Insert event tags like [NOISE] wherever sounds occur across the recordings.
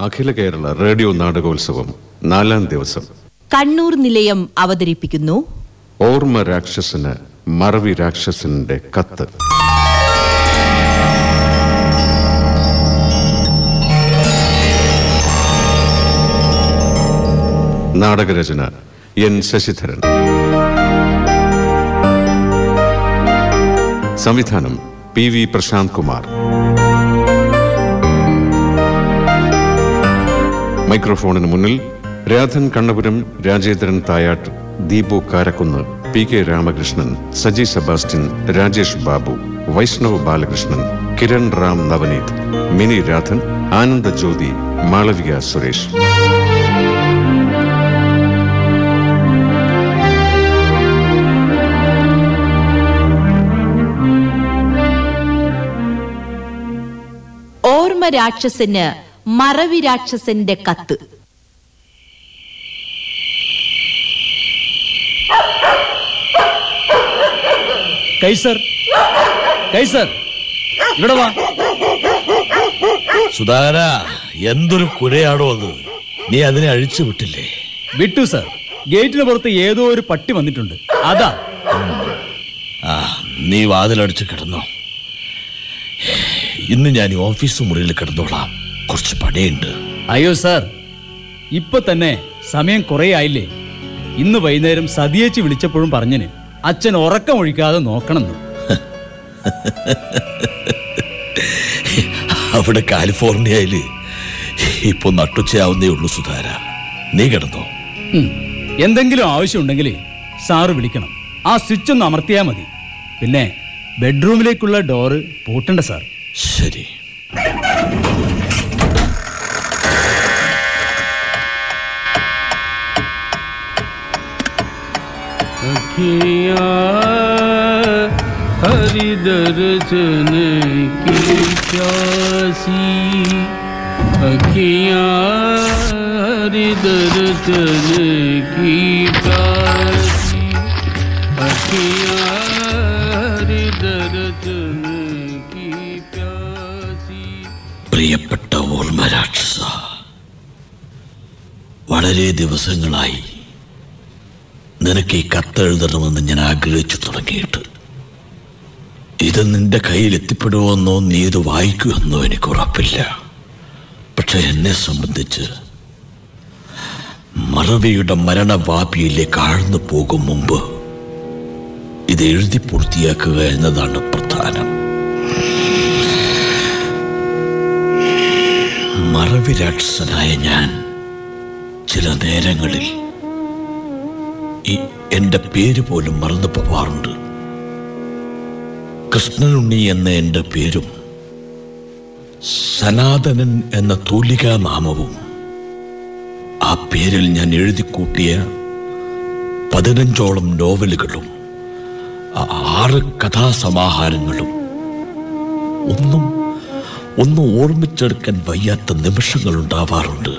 അഖില Kerala radio നാടകോത്സവം നാലാം ദിവസം. കണ്ണൂർ നിലയം അവതരിപ്പിക്കുന്നു. ഓർമ്മ രാക്ഷസന് മറവി രാക്ഷസന്റെ കത്ത്. നാടകരചന എൻ ശശിധരൻ. സംവിധാനം പി വി പ്രശാന്ത് കുമാർ. മൈക്രോഫോണിന് മുന്നിൽ Radhan Kannapuram Rajendran Thayattu Deepu Karakkunnu P K Ramakrishnan Saji Sebastian Rajesh Babu Vaishnav Balakrishnan Kiran Ram Navneeth Mini Radhan Ananda Jyothi Malavika Suresh. ഓർമ്മ രാക്ഷസന് മറവി രാക്ഷസന്റെ കത്ത്. കൈസർ കൈസർ ഇവിടെ വാ. സുധാകര എന്തൊരു കുരയാടോ അത്. നീ അതിനെ അഴിച്ചു വിട്ടില്ലേ? വിട്ടു സർ. ഗേറ്റിന് പുറത്ത് ഏതോ ഒരു പട്ടി വന്നിട്ടുണ്ട്. അതാ. ആ നീ വാതിലടിച്ച് കിടന്നോ. ഇന്ന് ഞാൻ ഈ ഓഫീസ് മുറിയിൽ കിടന്നോളാം. കുറച്ച് പണിയുണ്ട്. അയ്യോ സാർ ഇപ്പൊ തന്നെ സമയം കുറെ ആയില്ലേ? ഇന്ന് വൈകുന്നേരം സതിയേച്ചി വിളിച്ചപ്പോഴും പറഞ്ഞിന് അച്ഛൻ ഉറക്കം ഒഴിക്കാതെ നോക്കണമെന്ന് [LAUGHS] അവിടെ കാലിഫോർണിയയിൽ ഇപ്പൊ നട്ടുച്ചയാവുന്നേ ഉള്ളൂ സുധാര. നീ കിടന്നോ. എന്തെങ്കിലും ആവശ്യമുണ്ടെങ്കിൽ സാറ് വിളിക്കണം. ആ സ്വിച്ച് ഒന്ന് അമർത്തിയാൽ മതി. പിന്നെ ബെഡ്റൂമിലേക്കുള്ള ഡോറ് പൂട്ടണ്ട സാർ. ശരി. हरि दर्शन की प्यासी अखियाँ हरि दर्शन की प्यासी अखियाँ हरि दर्शन की प्यासी പ്രിയപ്പെട്ട ഓർമ്മ രാക്ഷസ വളരെ ദിവസങ്ങളായി നിനക്ക് ഈ കത്തെഴുതണമെന്ന് ഞാൻ ആഗ്രഹിച്ചു തുടങ്ങിയിട്ട്. ഇത് നിന്റെ കയ്യിൽ എത്തിപ്പെടുമെന്നോ നീ ഇത് വായിക്കുമെന്നോ എനിക്ക് ഉറപ്പില്ല. പക്ഷെ എന്നെ സംബന്ധിച്ച് മറവിയുടെ മരണവാപിയിലേക്ക് ആഴ്ന്നു പോകും മുമ്പ് ഇത് എഴുതി പൂർത്തിയാക്കുക എന്നതാണ് പ്രധാനം. മറവി രാക്ഷസനായ ഞാൻ ചില നേരങ്ങളിൽ ഈ എന്റെ പേര് പോലും മറന്നു പോവാറുണ്ട്. കൃഷ്ണനുണ്ണി എന്ന എന്റെ പേരും സനാതനൻ എന്ന തൂലികാ നാമവും ആ പേരിൽ ഞാൻ എഴുതിക്കൂട്ടിയ പതിനഞ്ചോളം നോവലുകളും ആറ് കഥാസമാഹാരങ്ങളും ഒന്നും ഒന്നും ഓർമ്മിച്ചെടുക്കാൻ വയ്യാത്ത നിമിഷങ്ങൾ ഉണ്ടാവാറുണ്ട്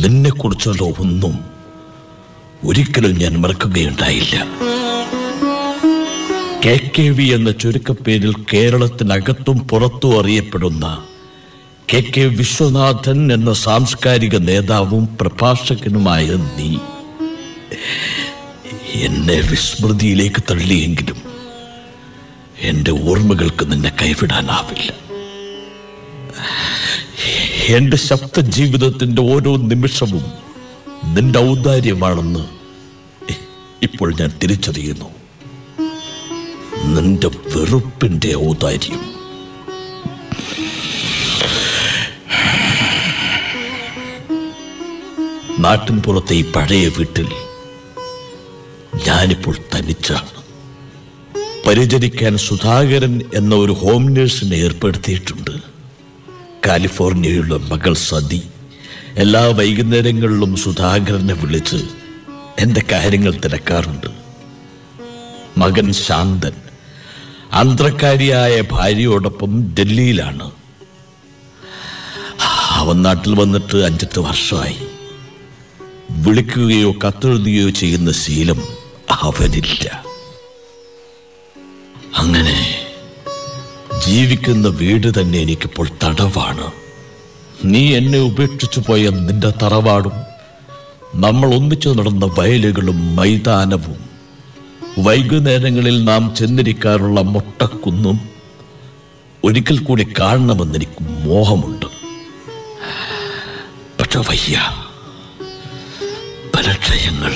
നിന്നെ കുറിച്ചുള്ള ഒന്നും ഒരിക്കലും ഞാൻ മറക്കുകയുണ്ടായില്ല. കെ കെ വി എന്ന ചുരുക്കപ്പേരിൽ കേരളത്തിനകത്തും പുറത്തും അറിയപ്പെടുന്ന കെ കെ വിശ്വനാഥൻ എന്ന സാംസ്കാരിക നേതാവും പ്രഭാഷകനുമായ നീ എന്നെ വിസ്മൃതിയിലേക്ക് തള്ളിയെങ്കിലും എന്റെ ഓർമ്മകൾക്ക് നിന്നെ കൈവിടാനാവില്ല. എന്റെ ശബ്ദ ജീവിതത്തിന്റെ ഓരോ നിമിഷവും നിന്റെ ഔദാര്യമാണെന്ന് ഇപ്പോൾ ഞാൻ തിരിച്ചറിയുന്നു. നിന്റെ വെറുപ്പിന്റെ ഔദാര്യം. നാട്ടിൻ പുറത്തെ ഈ പഴയ വീട്ടിൽ ഞാനിപ്പോൾ തനിച്ചാണ് പരിചരിക്കാൻ സുധാകരൻ എന്ന ഒരു ഹോം നേഴ്സിനെ ഏർപ്പെടുത്തിയിട്ടുണ്ട്. കാലിഫോർണിയയുള്ള മകൾ സതി എല്ലാ വൈകുന്നേരങ്ങളിലും സുധാകരനെ വിളിച്ച് എന്റെ കാര്യങ്ങൾ തിരക്കാറുണ്ട്. മകൻ ശാന്തൻ ആന്ധ്രക്കാരിയായ ഭാര്യയോടൊപ്പം ഡൽഹിയിലാണ്. അവൻ നാട്ടിൽ വന്നിട്ട് അഞ്ചെട്ട് വർഷമായി. വിളിക്കുകയോ കത്തെഴുതുകയോ ചെയ്യുന്ന ശീലം അവനില്ല. അങ്ങനെ ജീവിക്കുന്ന വീട് തന്നെ എനിക്കിപ്പോൾ തടവാണ്. നീ എന്നെ ഉപേക്ഷിച്ചു പോയ നിന്റെ തറവാടും നമ്മൾ ഒന്നിച്ചു നടന്ന വയലുകളും മൈതാനവും വൈകുന്നേരങ്ങളിൽ നാം ചെന്നിരിക്കാറുള്ള മുട്ടക്കുന്നും ഒരിക്കൽ കൂടി കാണണമെന്ന് എനിക്ക് മോഹമുണ്ട്. പക്ഷെ വയ്യ ബലക്ഷയങ്ങൾ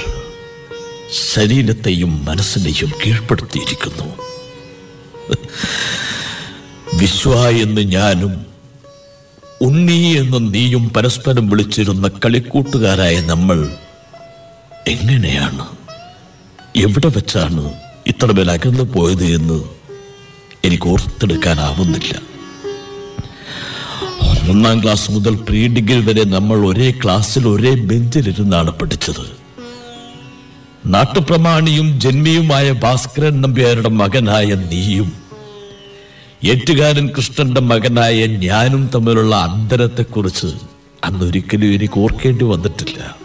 ശരീരത്തെയും മനസ്സിനെയും കീഴ്പ്പെടുത്തിയിരിക്കുന്നു. വിശ്വ എന്ന് ഞാനും ഉണ്ണി എന്ന് നീയും പരസ്പരം വിളിച്ചിരുന്ന കളിക്കൂട്ടുകാരായ നമ്മൾ എങ്ങനെയാണ്? എവിടെ വെച്ചാണ് ഇത്ര പേർ അകന്നു പോയത് എന്ന് എനിക്ക് ഓർത്തെടുക്കാനാവുന്നില്ല. ഒന്നാം ക്ലാസ് മുതൽ പ്രീ ഡിഗ്രി വരെ നമ്മൾ ഒരേ ക്ലാസ്സിൽ ഒരേ ബെഞ്ചിലിരുന്നാണ് പഠിച്ചത്. നാട്ടുപ്രമാണിയും ജന്മിയുമായ ഭാസ്കരൻ നമ്പ്യാരുടെ മകനായ നീയും ഏറ്റുകാരൻ കൃഷ്ണന്റെ മകനായ ഞാനും തമ്മിലുള്ള അന്തരത്തെക്കുറിച്ച് അന്നൊരിക്കലും എനിക്ക് ഓർക്കേണ്ടി വന്നിട്ടില്ല.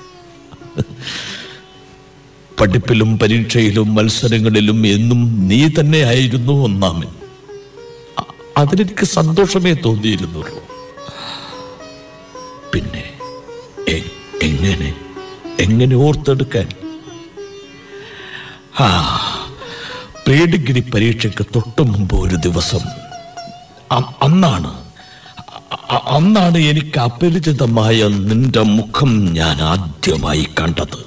പഠിപ്പിലും പരീക്ഷയിലും മത്സരങ്ങളിലും എന്നും നീ തന്നെ ആയിരുന്നു ഒന്നാമൻ. അതിലെനിക്ക് സന്തോഷമേ തോന്നിയിരുന്നുള്ളൂ. പിന്നെ എങ്ങനെ എങ്ങനെ ഓർത്തെടുക്കാൻ? ആ പ്രീ ഡിഗ്രി പരീക്ഷയ്ക്ക് തൊട്ടു മുമ്പ് ഒരു ദിവസം അന്നാണ്. അന്നാണ് എനിക്ക് അപരിചിതമായ നിന്റെ മുഖം ഞാൻ ആദ്യമായി കണ്ടത്.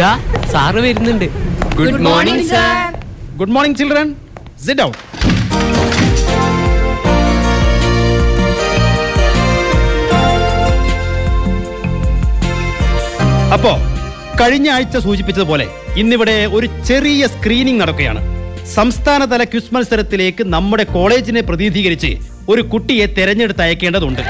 ദാ സാറ് വരുന്നുണ്ട്. Good morning sir good morning children sit out അപ്പോ കഴിഞ്ഞ ആഴ്ച സൂചിപ്പിച്ചതുപോലെ ഇന്നിവിടെ ഒരു ചെറിയ സ്ക്രീനിംഗ് നടക്കുകയാണ്. സംസ്ഥാനതല ക്വിസ് മത്സരത്തിലേക്ക് നമ്മുടെ കോളേജിനെ പ്രതിനിധീകരിച്ച് ഒരു കുട്ടിയെ തെരഞ്ഞെടുത്ത് അയക്കേണ്ടതുണ്ട്.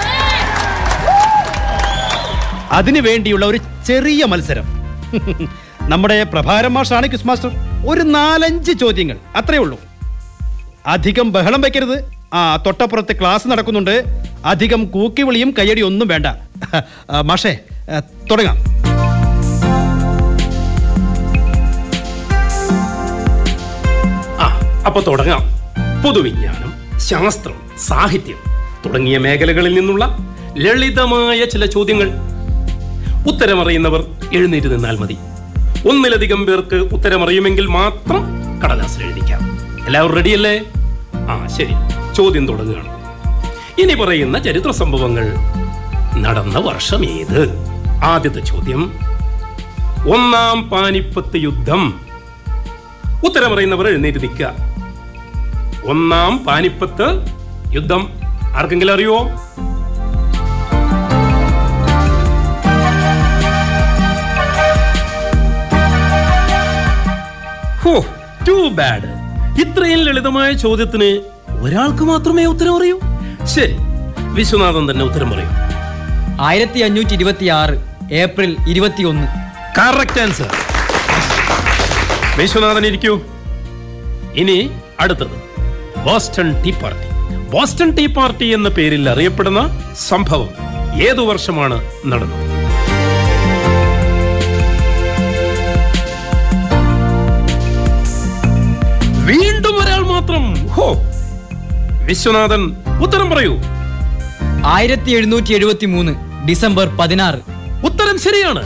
അതിനു വേണ്ടിയുള്ള ഒരു ചെറിയ മത്സരം. [LAUGHS] നമ്മുടെ പ്രഭാരം മാഷാണ് ക്വിസ് മാസ്റ്റർ. ഒരു നാലഞ്ച് ചോദ്യങ്ങൾ അത്രേ ഉള്ളൂ. അധികം ബഹളം വെക്കരുത്. ആ തൊട്ടപ്പുറത്ത് ക്ലാസ് നടക്കുന്നുണ്ട്. അധികം കൂക്കിവിളിയും കയ്യടി ഒന്നും വേണ്ട. [LAUGHS] മാഷേ തുടങ്ങാം. ആ അപ്പൊ തുടങ്ങാം. പൊതുവിജ്ഞാനം ശാസ്ത്രം സാഹിത്യം തുടങ്ങിയ മേഖലകളിൽ നിന്നുള്ള ലളിതമായ ചില ചോദ്യങ്ങൾ. ഉത്തരമറിയുന്നവർ എഴുന്നേറ്റ് നിന്നാൽ മതി. ഒന്നിലധികം പേർക്ക് ഉത്തരമറിയുമെങ്കിൽ മാത്രം കടലാസിൽ എഴുതിക്കാം. എല്ലാവരും റെഡിയല്ലേ ആ ശരി. ചോദ്യം തുടങ്ങുകയാണ്. ഇനി പറയുന്ന ചരിത്ര സംഭവങ്ങൾ. നടന്ന വർഷം ഏത്? ആദ്യത്തെ ചോദ്യം. ഒന്നാം പാനിപ്പത്ത് യുദ്ധം. ഉത്തരമറിയുന്നവർ എഴുന്നേറ്റ് നിൽക്കുക. ഒന്നാം പാനിപ്പത്ത് യുദ്ധം. ആർക്കെങ്കിലും അറിയോ ഹോ ടു ബാഡ് ഇത്രയും ലളിതമായ ചോദ്യത്തിന് ഒരാൾക്ക് മാത്രമേ ഉത്തരം അറിയൂ. ശരി വിശ്വനാഥൻ തന്നെ ഉത്തരം പറയൂ. ആയിരത്തി അഞ്ഞൂറ്റി ഇരുപത്തി ആറ് ഏപ്രിൽ ഇരുപത്തിയൊന്ന്. കറക്റ്റ് ആൻസർ വിശ്വനാഥൻ ഇരിക്കൂ. ഇനി അടുത്തത്. Boston tea party. Boston tea party എന്ന പേരിൽ അറിയപ്പെടുന്ന സംഭവം ഏതു വർഷമാണ് നടന്നത്? വീണ്ടും ഒരാൾ മാത്രം. ഹോ വിശ്വനാഥൻ ഉത്തരം പറയൂ. ആയിരത്തി എഴുന്നൂറ്റി എഴുപത്തി മൂന്ന് ഡിസംബർ പതിനാറ്. ഉത്തരം ശരിയാണ്.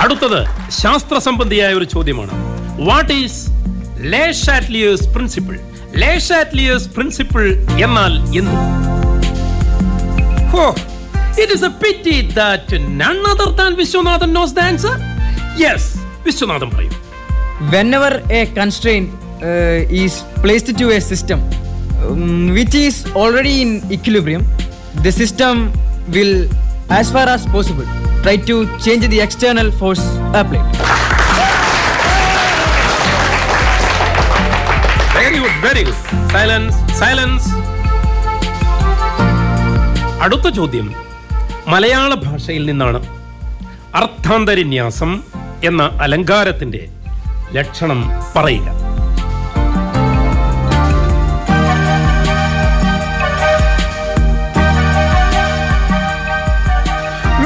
അടുത്തത് ശാസ്ത്ര സംബന്ധിയായ ഒരു ചോദ്യമാണ്. What is ലേഷാറ്റ്ലിയേഴ്സ് പ്രിൻസിപ്പിൾ ലേഷാറ്റ്ലിയേഴ്സ് പ്രിൻസിപ്പിൾ എന്നാൽ എന്ത് how it is a pity that none other than Viswanathan knows the answer yes Viswanathan പറയൂ whenever a constraint uh, is placed to a system um, which is already in equilibrium the system will as far as possible try to change the external force applied Good very good. Silence silence. അടുത്ത ചോദ്യം. മലയാള ഭാഷയിൽ നിന്നാണ് അർത്ഥാന്തരിന്യാസം എന്ന അലങ്കാരത്തിന്റെ ലക്ഷണം പറയുക.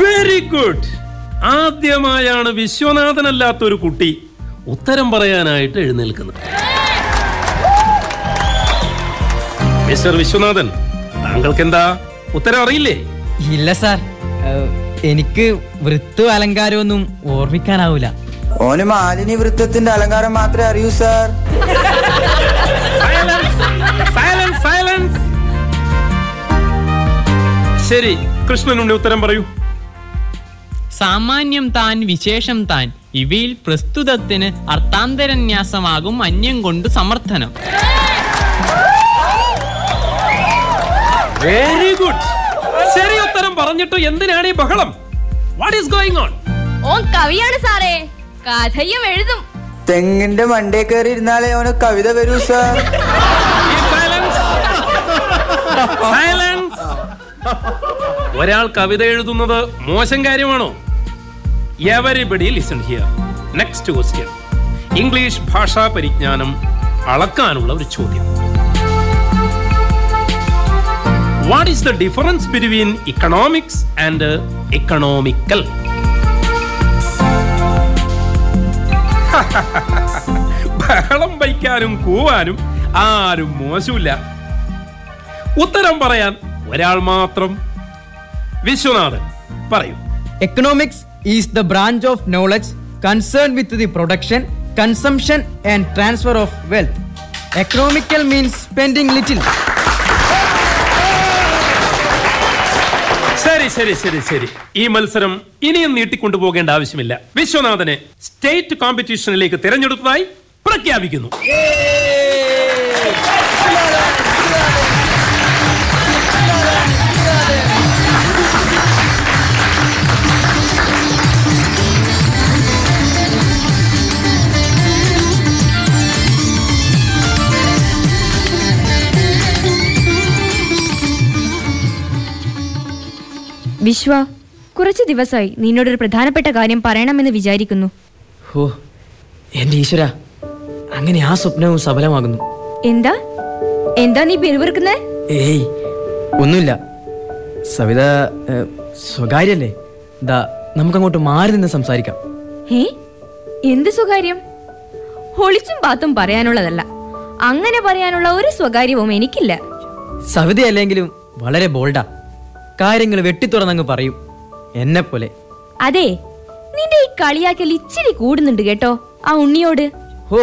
Very good. ആദ്യമായാണ് വിശ്വനാഥനല്ലാത്തൊരു കുട്ടി ഉത്തരം പറയാനായിട്ട് എഴുന്നേൽക്കുന്നത്. മിസ്റ്റർ വിശ്വനാഥൻ താങ്കൾക്ക് എന്താ ഉത്തരം അറിയില്ലേ? ഇല്ല സാർ. എനിക്ക് വൃത്തു അലങ്കാരമൊന്നും ഓർമ്മിക്കാനാവൂല. ഓന് മാലിനി വൃത്തത്തിന്റെ അലങ്കാരം മാത്രമേ അറിയൂ സാർ. സൈലൻസ് സൈലൻസ് ശരി കൃഷ്ണനുണ്ട് ഉത്തരം പറയൂ. സാമാന്യം താൻ വിശേഷം താൻ. ഇവയിൽ പ്രസ്തുതത്തിന് അർത്ഥാന്തരന്യാസമാകും അന്യം കൊണ്ട് സമർത്ഥനം. വെരി ഗുഡ് ശരി ഉത്തരം പറഞ്ഞിട്ട് എന്തിനാണ് ഈ ബഹളം? വാട്ട് ഈസ് ഗോയിങ് ഓൺ ഓൻ കവിയാണ് സാറേ. കഥയും എഴുതും. തെങ്ങിന്റെ മണ്ടേ കയറി ഇരുന്നാലേ അവന് കവിത വരൂ സാർ ഒരാൾ കവിത എഴുതുന്നത് മോശം കാര്യമാണോ? Everybody listen here next question English ഭാഷാ പരിജ്ഞാനം അളക്കാനുള്ള ഒരു ചോദ്യം. What is the difference between economics and economical ബഹളം വയ്ക്കാനും കൂവാനും ആരും മോശമില്ല. ഉത്തരം പറയാൻ ഒരാൾ മാത്രം വിശ്വനാഥൻ പറയൂ. Economics is the branch of knowledge concern with the production consumption and transfer of wealth economical means spending little ശരി ശരി ശരി ശരി. ഈ മത്സരം ഇനിയും നീട്ടിക്കൊണ്ടുപോകേണ്ട ആവശ്യമില്ല. വിശ്വനാഥനെ സ്റ്റേറ്റ് കോമ്പറ്റീഷനിലേക്ക് തിരഞ്ഞെടുത്തതായി പ്രഖ്യാപിക്കുന്നു. വിശ്വ കുറച്ച് ദിവസമായി നിന്നോട് ഒരു പ്രധാനപ്പെട്ട കാര്യം പറയണമെന്ന് വിചാരിക്കുന്നു. ഓ എന്റെ ഈശ്വര അങ്ങനെ ആ സ്വപ്നവും സഫലമാകുന്നു. എന്താ? എന്താ നീ പെരുവിറുക്കുന്നേ? ഏയ് ഒന്നുമില്ല. സവിത സ്വകാര്യല്ലേ ദാ നമുക്കങ്ങോട്ട് മാറി നിന്ന് സംസാരിക്കാം. ഏ എന്ത് സ്വകാര്യം? ഒളിച്ചും പാത്തും പറയാനുള്ളതല്ല. അങ്ങനെ പറയാനുള്ള ഒരു സ്വകാര്യവും എനിക്കില്ല. സവിതയല്ലെങ്കിലും വളരെ ബോൾഡാ. കാര്യങ്ങൾ വെട്ടിത്തുറന്നങ്ങ് പറയും. എന്നെ പോലെ അതെ നിന്റെ ഈ കളിയാക്കൽ ഇച്ചിരി കൂടുന്നുണ്ട് കേട്ടോ ആ ഉണ്ണിയോട്. ഓ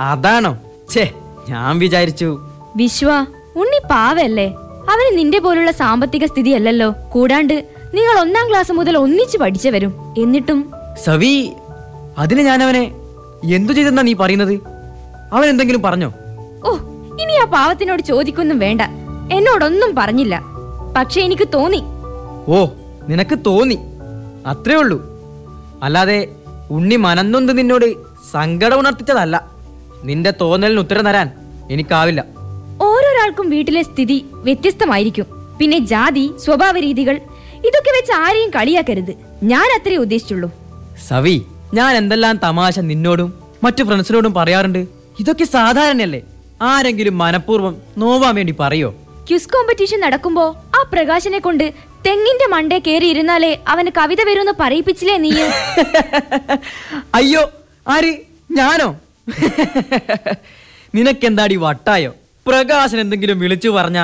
അതാണോ? ഛേ ഞാൻ വിചാരിച്ചു. വിശ്വ ഉണ്ണി പാവല്ലേ? അവന് നിന്റെ പോലുള്ള സാമ്പത്തിക സ്ഥിതി അല്ലല്ലോ കൂടാണ്ട് നിങ്ങൾ ഒന്നാം ക്ലാസ് മുതൽ ഒന്നിച്ചു പഠിച്ചവരും. എന്നിട്ടും? സവി അതിന് ഞാൻ അവനെ എന്തു ചെയ്തെന്നാ നീ പറയുന്നത്? അവൻ എന്തെങ്കിലും പറഞ്ഞോ? ഓ ഇനി ആ പാവത്തിനോട് ചോദിക്കൊന്നും വേണ്ട. എന്നോടൊന്നും പറഞ്ഞില്ല. പക്ഷെ എനിക്ക് തോന്നി. ഓ നിനക്ക് തോന്നി. അത്രേ ഉള്ളൂ. അല്ലാതെ ഉണ്ണി മനന്നൊന്ന് നിന്നോട് സങ്കടം ഉണർത്തിച്ചതല്ല. നിന്റെ തോന്നലിന് ഉത്തരം തരാൻ എനിക്കാവില്ല. ഓരോരാൾക്കും വീട്ടിലെ സ്ഥിതി വ്യത്യസ്തമായിരിക്കും. പിന്നെ ജാതി സ്വഭാവ രീതികൾ ഇതൊക്കെ വെച്ച് ആരെയും കളിയാക്കരുത്. ഞാൻ അത്രേ ഉദ്ദേശിച്ചുള്ളൂ. സവി ഞാൻ എന്തെല്ലാം തമാശ നിന്നോടും മറ്റു ഫ്രണ്ട്സിനോടും പറയാറുണ്ട്? ഇതൊക്കെ സാധാരണയല്ലേ? ആരെങ്കിലും മനഃപൂർവം നോവാൻ വേണ്ടി പറയോ? ക്യുസ് കോമ്പറ്റീഷൻ നടക്കുമ്പോ ആ പ്രകാശനെ കൊണ്ട് തെങ്ങിന്റെ മണ്ടേ കയറി ഇരുന്നാലേ അവന് കവിത വരുമെന്ന് പറയിപ്പിച്ചില്ലേ നീ [LAUGHS] അയ്യോ ആര്? ഞാനോ? [LAUGHS] നിനക്കെന്താടി വട്ടായോ? പ്രകാശൻ എന്തെങ്കിലും വിളിച്ചു പറഞ്ഞ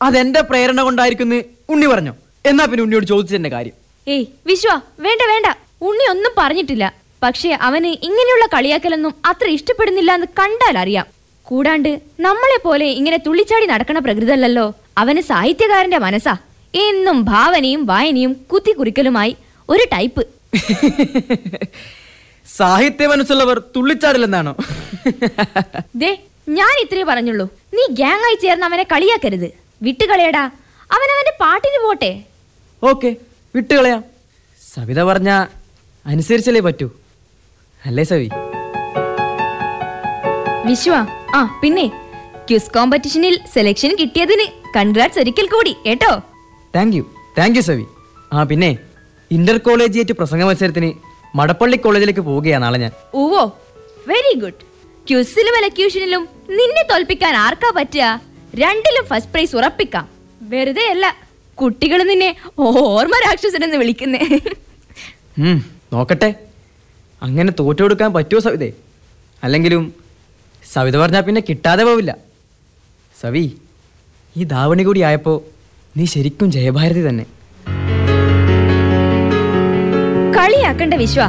അതെന്റെ പ്രേരണ കൊണ്ടായിരിക്കുന്നു ഉണ്ണി പറഞ്ഞു? എന്നാ പിന്നെ ഉണ്ണിയോട് ചോദിച്ചതിന്റെ കാര്യം. ഏയ് വിശ്വ വേണ്ട വേണ്ട. ഉണ്ണി ഒന്നും പറഞ്ഞിട്ടില്ല. പക്ഷേ അവന് ഇങ്ങനെയുള്ള കളിയാക്കലൊന്നും അത്ര ഇഷ്ടപ്പെടുന്നില്ല എന്ന് കണ്ടാൽ അറിയാം കൂടാണ്ട് നമ്മളെ പോലെ ഇങ്ങനെ തുള്ളിച്ചാടി നടക്കണ പ്രകൃതല്ലല്ലോ. അവന് സാഹിത്യകാരന്റെ മനസ്സാ. എന്നും ഭാവനയും വായനയും കുത്തി കുത്തിക്കുറിക്കലുമായി ഒരു ടൈപ്പ്. [LAUGHS] സാഹിത്യ മനസ്സുള്ളവർ തുള്ളിച്ചാടില്ലെന്നാണോ? [LAUGHS] ദേ ഞാൻ ഇത്രേ പറഞ്ഞുള്ളൂ. നീ ഗ്യാങ് ആയി ചേർന്ന് അവനെ കളിയാക്കരുത്. വിട്ടുകളയടാ. അവൻ അവന്റെ പാട്ടിന് പോട്ടെ. ഓക്കെ വിട്ടുകളയാം. സവിത പറഞ്ഞ അനുസരിച്ചല്ലേ പറ്റൂ. അല്ലേ സവി? വിശ്വ ആ പിന്നെ. ക്യൂസ് കോമ്പറ്റീഷനിൽ സെലക്ഷൻ കിട്ടിയതിന് കൺഗ്രാറ്റ്സ് ഒരിക്കൽ കൂടി കേട്ടോ? Thank you thank you Savi ആ പിന്നെ. ഇന്റർ കോളേജിയേറ്റ് പ്രസംഗ മത്സരത്തിന് മടപ്പള്ളി കോളേജിലേക്ക് പോവുകയാണ് നാളെ ഞാൻ. ഓവോ വെരി ഗുഡ് ക്യൂസിലും എലക്യൂഷനിലും നിന്നെ തോൽപ്പിക്കാൻ ആർക്കാ പറ്റുക? രണ്ടിലും ഫസ്റ്റ് പ്രൈസ് ഉറപ്പിക്കാം. വെറുതെ അല്ല കുട്ടികൾ നിന്നെ ഓർമ്മ രാക്ഷസനെന്ന് വിളിക്കുന്നേ. നോക്കട്ടെ. അങ്ങനെ തോറ്റു കൊടുക്കാൻ പറ്റുമോ സവിതേ? അല്ലെങ്കിലും സവിത പറഞ്ഞാൽ പിന്നെ കിട്ടാതെ പോവില്ല. സവി ഈ ധാവണി കൂടി ആയപ്പോൾ നീ ശരിക്കും ജയഭാരതി തന്നെ. കളിയാക്കണ്ട വിശ്വ.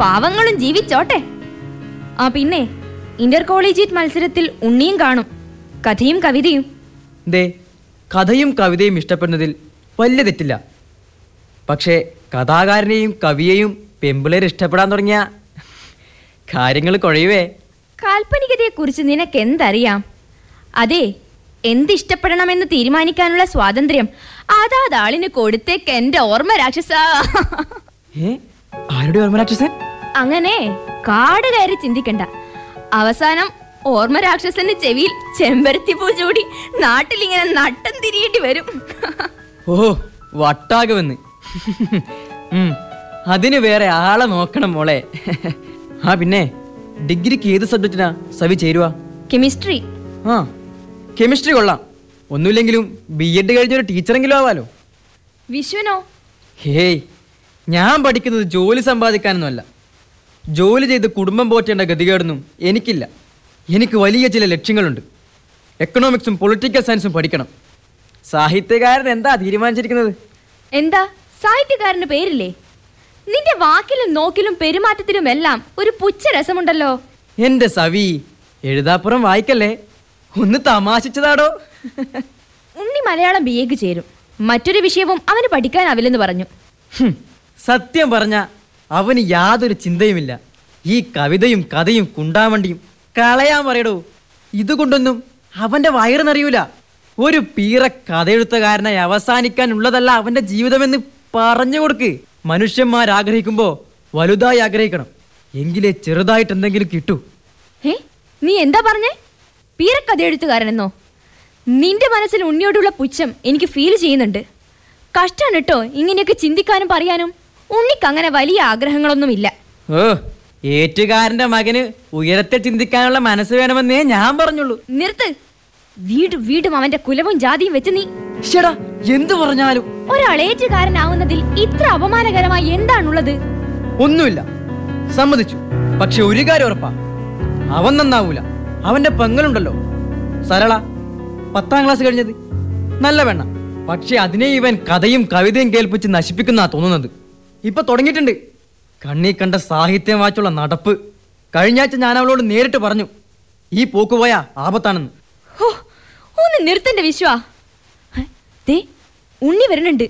പാവങ്ങളും ജീവിച്ചോട്ടെ. ആ പിന്നെ ഇന്റർ കോളേജിയറ്റ് മത്സരത്തിൽ ഉണ്ണിയും കാണും. കഥയും കവിതയും. ദേ കഥയും കവിതയും ഇഷ്ടപ്പെടുന്നതിൽ വലിയ തെറ്റില്ല. പക്ഷേ കഥാകാരനെയും കവിയെയും പെമ്പിളേർ ഇഷ്ടപ്പെടാൻ തുടങ്ങിയ കാര്യങ്ങൾ കുഴയുവേ. കാൽപ്പനികതയെക്കുറിച്ച് നിനക്ക് എന്തറിയാം അതെ എന്തിഷ്ടപ്പെടണമെന്ന് തീരുമാനിക്കാനുള്ള സ്വാതന്ത്ര്യം അതാത് ആളിന് കൊടുത്തേക്ക് എന്റെ ഓർമ്മ രാക്ഷസ. ആരുടെ ഓർമ്മ രാക്ഷസൻ? അങ്ങനെ കാട് കയറി ചിന്തിക്കണ്ട. അവസാനം ഓർമ്മ രാക്ഷസന്റെ ചെവിയിൽ ചെമ്പരത്തി പൂ ചൂടി നാട്ടിലിങ്ങനെ നട്ടം തിരിയേണ്ടി വരും. ഓ വട്ടാകുമെന്ന് അതിന് വേറെ ആളെ നോക്കണം മോളെ. ആ പിന്നെ? ഡിഗ്രിക്ക് ഏത് സബ്ജക്റ്റിനാ സവി ചേരുക കെമിസ്ട്രി. ആ കെമിസ്ട്രി കൊള്ളാം. ഒന്നുമില്ലെങ്കിലും ബി എഡ് കഴിഞ്ഞൊരു ടീച്ചറെങ്കിലും ആവാലോ. വിശ്വനോ? ഹേയ് ഞാൻ പഠിക്കുന്നത് ജോലി സമ്പാദിക്കാനൊന്നുമല്ല. ജോലി ചെയ്ത് കുടുംബം പോറ്റേണ്ട ഗതികേടൊന്നും എനിക്കില്ല. എനിക്ക് വലിയ ചില ലക്ഷ്യങ്ങളുണ്ട്. എക്കണോമിക്സും പൊളിറ്റിക്കൽ സയൻസും പഠിക്കണം. സാഹിത്യകാരൻ എന്താ തീരുമാനിച്ചിരിക്കുന്നത്? എന്താ? സാഹിത്യകാരന്റെ പേരില്ലേ? നിന്റെ വാക്കിലും നോക്കിലും പെരുമാറ്റത്തിലും എല്ലാം ഒരു പുച്ഛ രസമുണ്ടല്ലോ. എന്റെ സവി എഴുതാപ്പുറം വായിക്കല്ലേ? ഒന്ന് തമാശിച്ചതാടോ? ഉണ്ണി മലയാളം ബി എക്ക് ചേരും. മറ്റൊരു വിഷയവും അവന് പഠിക്കാനാവില്ലെന്ന് പറഞ്ഞു. സത്യം പറഞ്ഞ അവന് യാതൊരു ചിന്തയുമില്ല. ഈ കവിതയും കഥയും കുണ്ടാവണ്ടിയും കളയാൻ പറയടോ. ഇതുകൊണ്ടൊന്നും അവന്റെ വയറ് നിറയൂല ഒരു പീറ കഥയെഴുത്തുകാരനായി അവസാനിക്കാനുള്ളതല്ല അവന്റെ ജീവിതമെന്ന് പറഞ്ഞു കൊടുക്ക്. മനുഷ്യന്മാർ ആഗ്രഹിക്കുമ്പോ വലുതായി ആഗ്രഹിക്കണം. എങ്കിലേ ചെറുതായിട്ട് എന്തെങ്കിലും കിട്ടൂ. ഏ നീ എന്താ പറഞ്ഞേ? പീരക്കഥ എഴുത്തുകാരനെന്നോ നിന്റെ മനസ്സിൽ ഉണ്ണിയോടുള്ള പുച്ഛം എനിക്ക് ഫീൽ ചെയ്യുന്നുണ്ട്. കഷ്ടാണ് കേട്ടോ ഇങ്ങനെയൊക്കെ ചിന്തിക്കാനും പറയാനും. ഉണ്ണിക്ക് അങ്ങനെ വലിയ ആഗ്രഹങ്ങളൊന്നുമില്ല. ഓ ഏറ്റുകാരന്റെ മകന് ഉയരത്തെ ചിന്തിക്കാനുള്ള മനസ്സ് വേണമെന്നേ ഞാൻ പറഞ്ഞുള്ളൂ. നിർത്ത്. വീട് വീടും അവന്റെ കുലവും ജാതിയും വെച്ച് നീ എന്തു പറഞ്ഞാലും. ഇത്ര അപമാനകരമായി എന്താണുള്ളത്? ഒന്നുമില്ല. സമ്മതിച്ചു. പക്ഷെ ഒരു കാര്യം ഉറപ്പാ. അവൻ നന്നാവൂല. അവന്റെ പെങ്ങളുണ്ടല്ലോ. സരള പത്താം ക്ലാസ് കഴിഞ്ഞത്. നല്ല പെണ്ണ. പക്ഷെ അതിനെ ഇവൻ കഥയും കവിതയും കേൾപ്പിച്ച് നശിപ്പിക്കുന്ന തോന്നുന്നത്. ഇപ്പൊ തുടങ്ങിയിട്ടുണ്ട്. കണ്ണി കണ്ട സാഹിത്യം വായിച്ചുള്ള നടപ്പ്. കഴിഞ്ഞാഴ്ച ഞാൻ അവളോട് നേരിട്ട് പറഞ്ഞു. ഈ പോക്ക് പോയാ ആപത്താണെന്ന്. ഹോ, ഒന്ന് നിർത്തന്റെ വിശ്വ. ദേ ഉണ്ണി വരുന്നുണ്ട്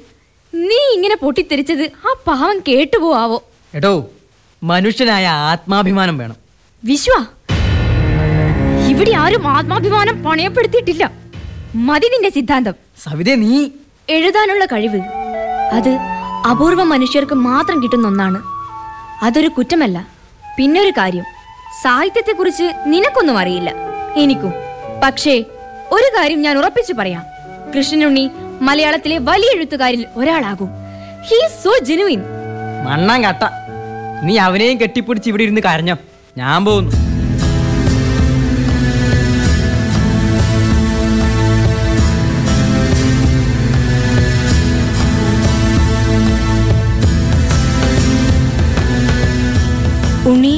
നീ ഇങ്ങനെ പൊട്ടിത്തെറിച്ചത് ആ പാവം കേട്ടുപോവാവോ? എടോ മനുഷ്യനായ ആത്മാഭിമാനം വേണം. വിശ്വ ഇവിടെ ആരും ആത്മാഭിമാനം പണയപ്പെടുത്തിയിട്ടില്ല. മതി നിന്റെ സിദ്ധാന്തം. സവിതേ നീ എഴുതാനുള്ള കഴിവ് അത് അപൂർവ മനുഷ്യർക്ക് മാത്രം കിട്ടുന്ന ഒന്നാണ്. അതൊരു കുറ്റമല്ല പിന്നൊരു കാര്യം. സാഹിത്യത്തെക്കുറിച്ച് നിനക്കൊന്നും അറിയില്ല. എനിക്കും. പക്ഷേ ഒരു കാര്യം ഞാൻ ഉറപ്പിച്ചു പറയാം. കൃഷ്ണനുണ്ണി മലയാളത്തിലെ വലിയ എഴുത്തുകാരിൽ ഒരാളാകും. ഹീ സോ ജെനുവിൻ മണ്ണാൻ കട്ട. നീ അവനെയും കെട്ടിപ്പിടിച്ച് ഇവിടെ ഇരുന്ന് കരഞ്ഞോ. ഞാൻ പോകുന്നു. ഉണ്ണി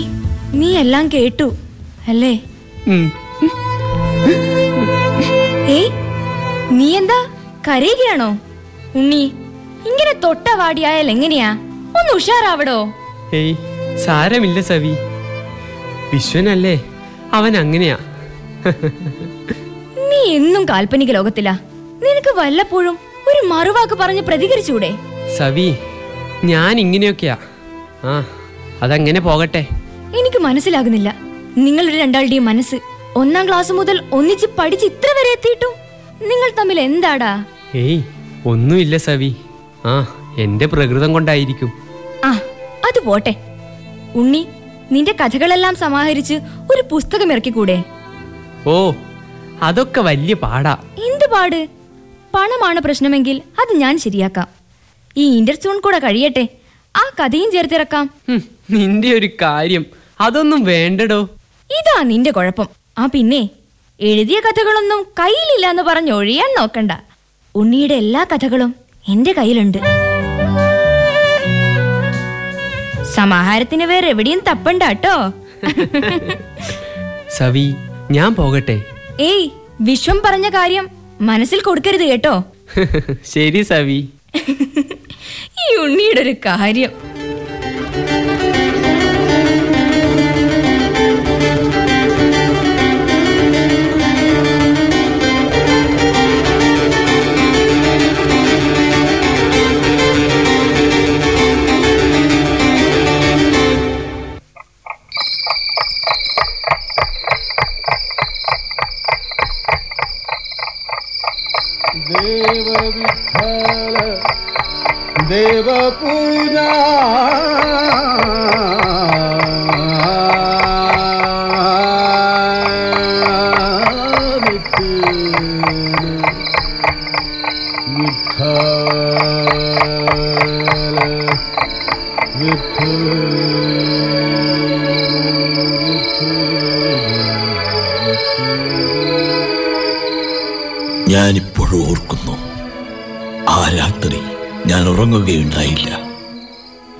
നീ എല്ലാം കേട്ടു അല്ലേ? ഏയ് നീ എന്താ കരയുകയാണോ? ഉണ്ണി ഇങ്ങനെ തൊട്ട വാടിയായാൽ എങ്ങനെയാ? ഒന്ന് ഉഷാറാവടോ? ഏയ് സാരമില്ല സവി. വിശ്വനല്ലേ? അവൻ അങ്ങനെയാ. നീ എന്നും കാൽപ്പനിക ലോകത്തിലാ. നിനക്ക് വല്ലപ്പോഴും ഒരു മറുവാക്ക് പറഞ്ഞ് പ്രതികരിച്ചൂടെ? സവി ഞാൻ ഇങ്ങനെയൊക്കെയാ. ആ അതങ്ങനെ പോകട്ടെ. എനിക്ക് മനസ്സിലാകുന്നില്ല. നിങ്ങളുടെ രണ്ടാളുടെയും മനസ്സ് ഒന്നാം ക്ലാസ് മുതൽ ഒന്നിച്ച് പഠിച്ച് ഇത്ര വരെ എത്തിയിട്ടും? നിങ്ങൾ തമ്മിൽ എന്താടാ? ഏയ് ഒന്നുമില്ല സവി. ആ എന്റെ പ്രകൃതം കൊണ്ടായിരിക്കും. ആ അത് പോട്ടെ. ഉണ്ണി നിന്റെ കഥകളെല്ലാം സമാഹരിച്ച് ഒരു പുസ്തകം ഇറക്കിക്കൂടെ? ഓ അതൊക്കെ വലിയ പാടാ. എന്ത് പാട്? പണമാണ് പ്രശ്നമെങ്കിൽ അത് ഞാൻ ശരിയാക്കാം. ഈ ഇന്റർസോൺ കൂടെ കഴിയട്ടെ. ആ കഥയും ചേർത്തിറക്കാം. നിന്റെ ഒരു കാര്യം. അതൊന്നും വേണ്ടടോ. ഇതാ നിന്റെ കുഴപ്പം. ആ പിന്നെ. എഴുതിയ കഥകളൊന്നും കയ്യിലില്ല എന്ന് പറഞ്ഞ് ഒഴിയാൻ നോക്കണ്ട. ഉണ്ണിയുടെ എല്ലാ കഥകളും എന്റെ കയ്യിലുണ്ട്. സമാഹാരത്തിന് വേറെ എവിടെയും തപ്പണ്ട കേട്ടോ. [LAUGHS] സവി ഞാൻ പോകട്ടെ. ഏയ് വിശ്വം പറഞ്ഞ കാര്യം മനസ്സിൽ കൊടുക്കരുത് കേട്ടോ. [LAUGHS] ശരി സവി. [LAUGHS] ഈ ഉണ്ണിയുടെ ഒരു കാര്യം. ಶಿವಪುರ ഉറങ്ങുകയുണ്ടായില്ല.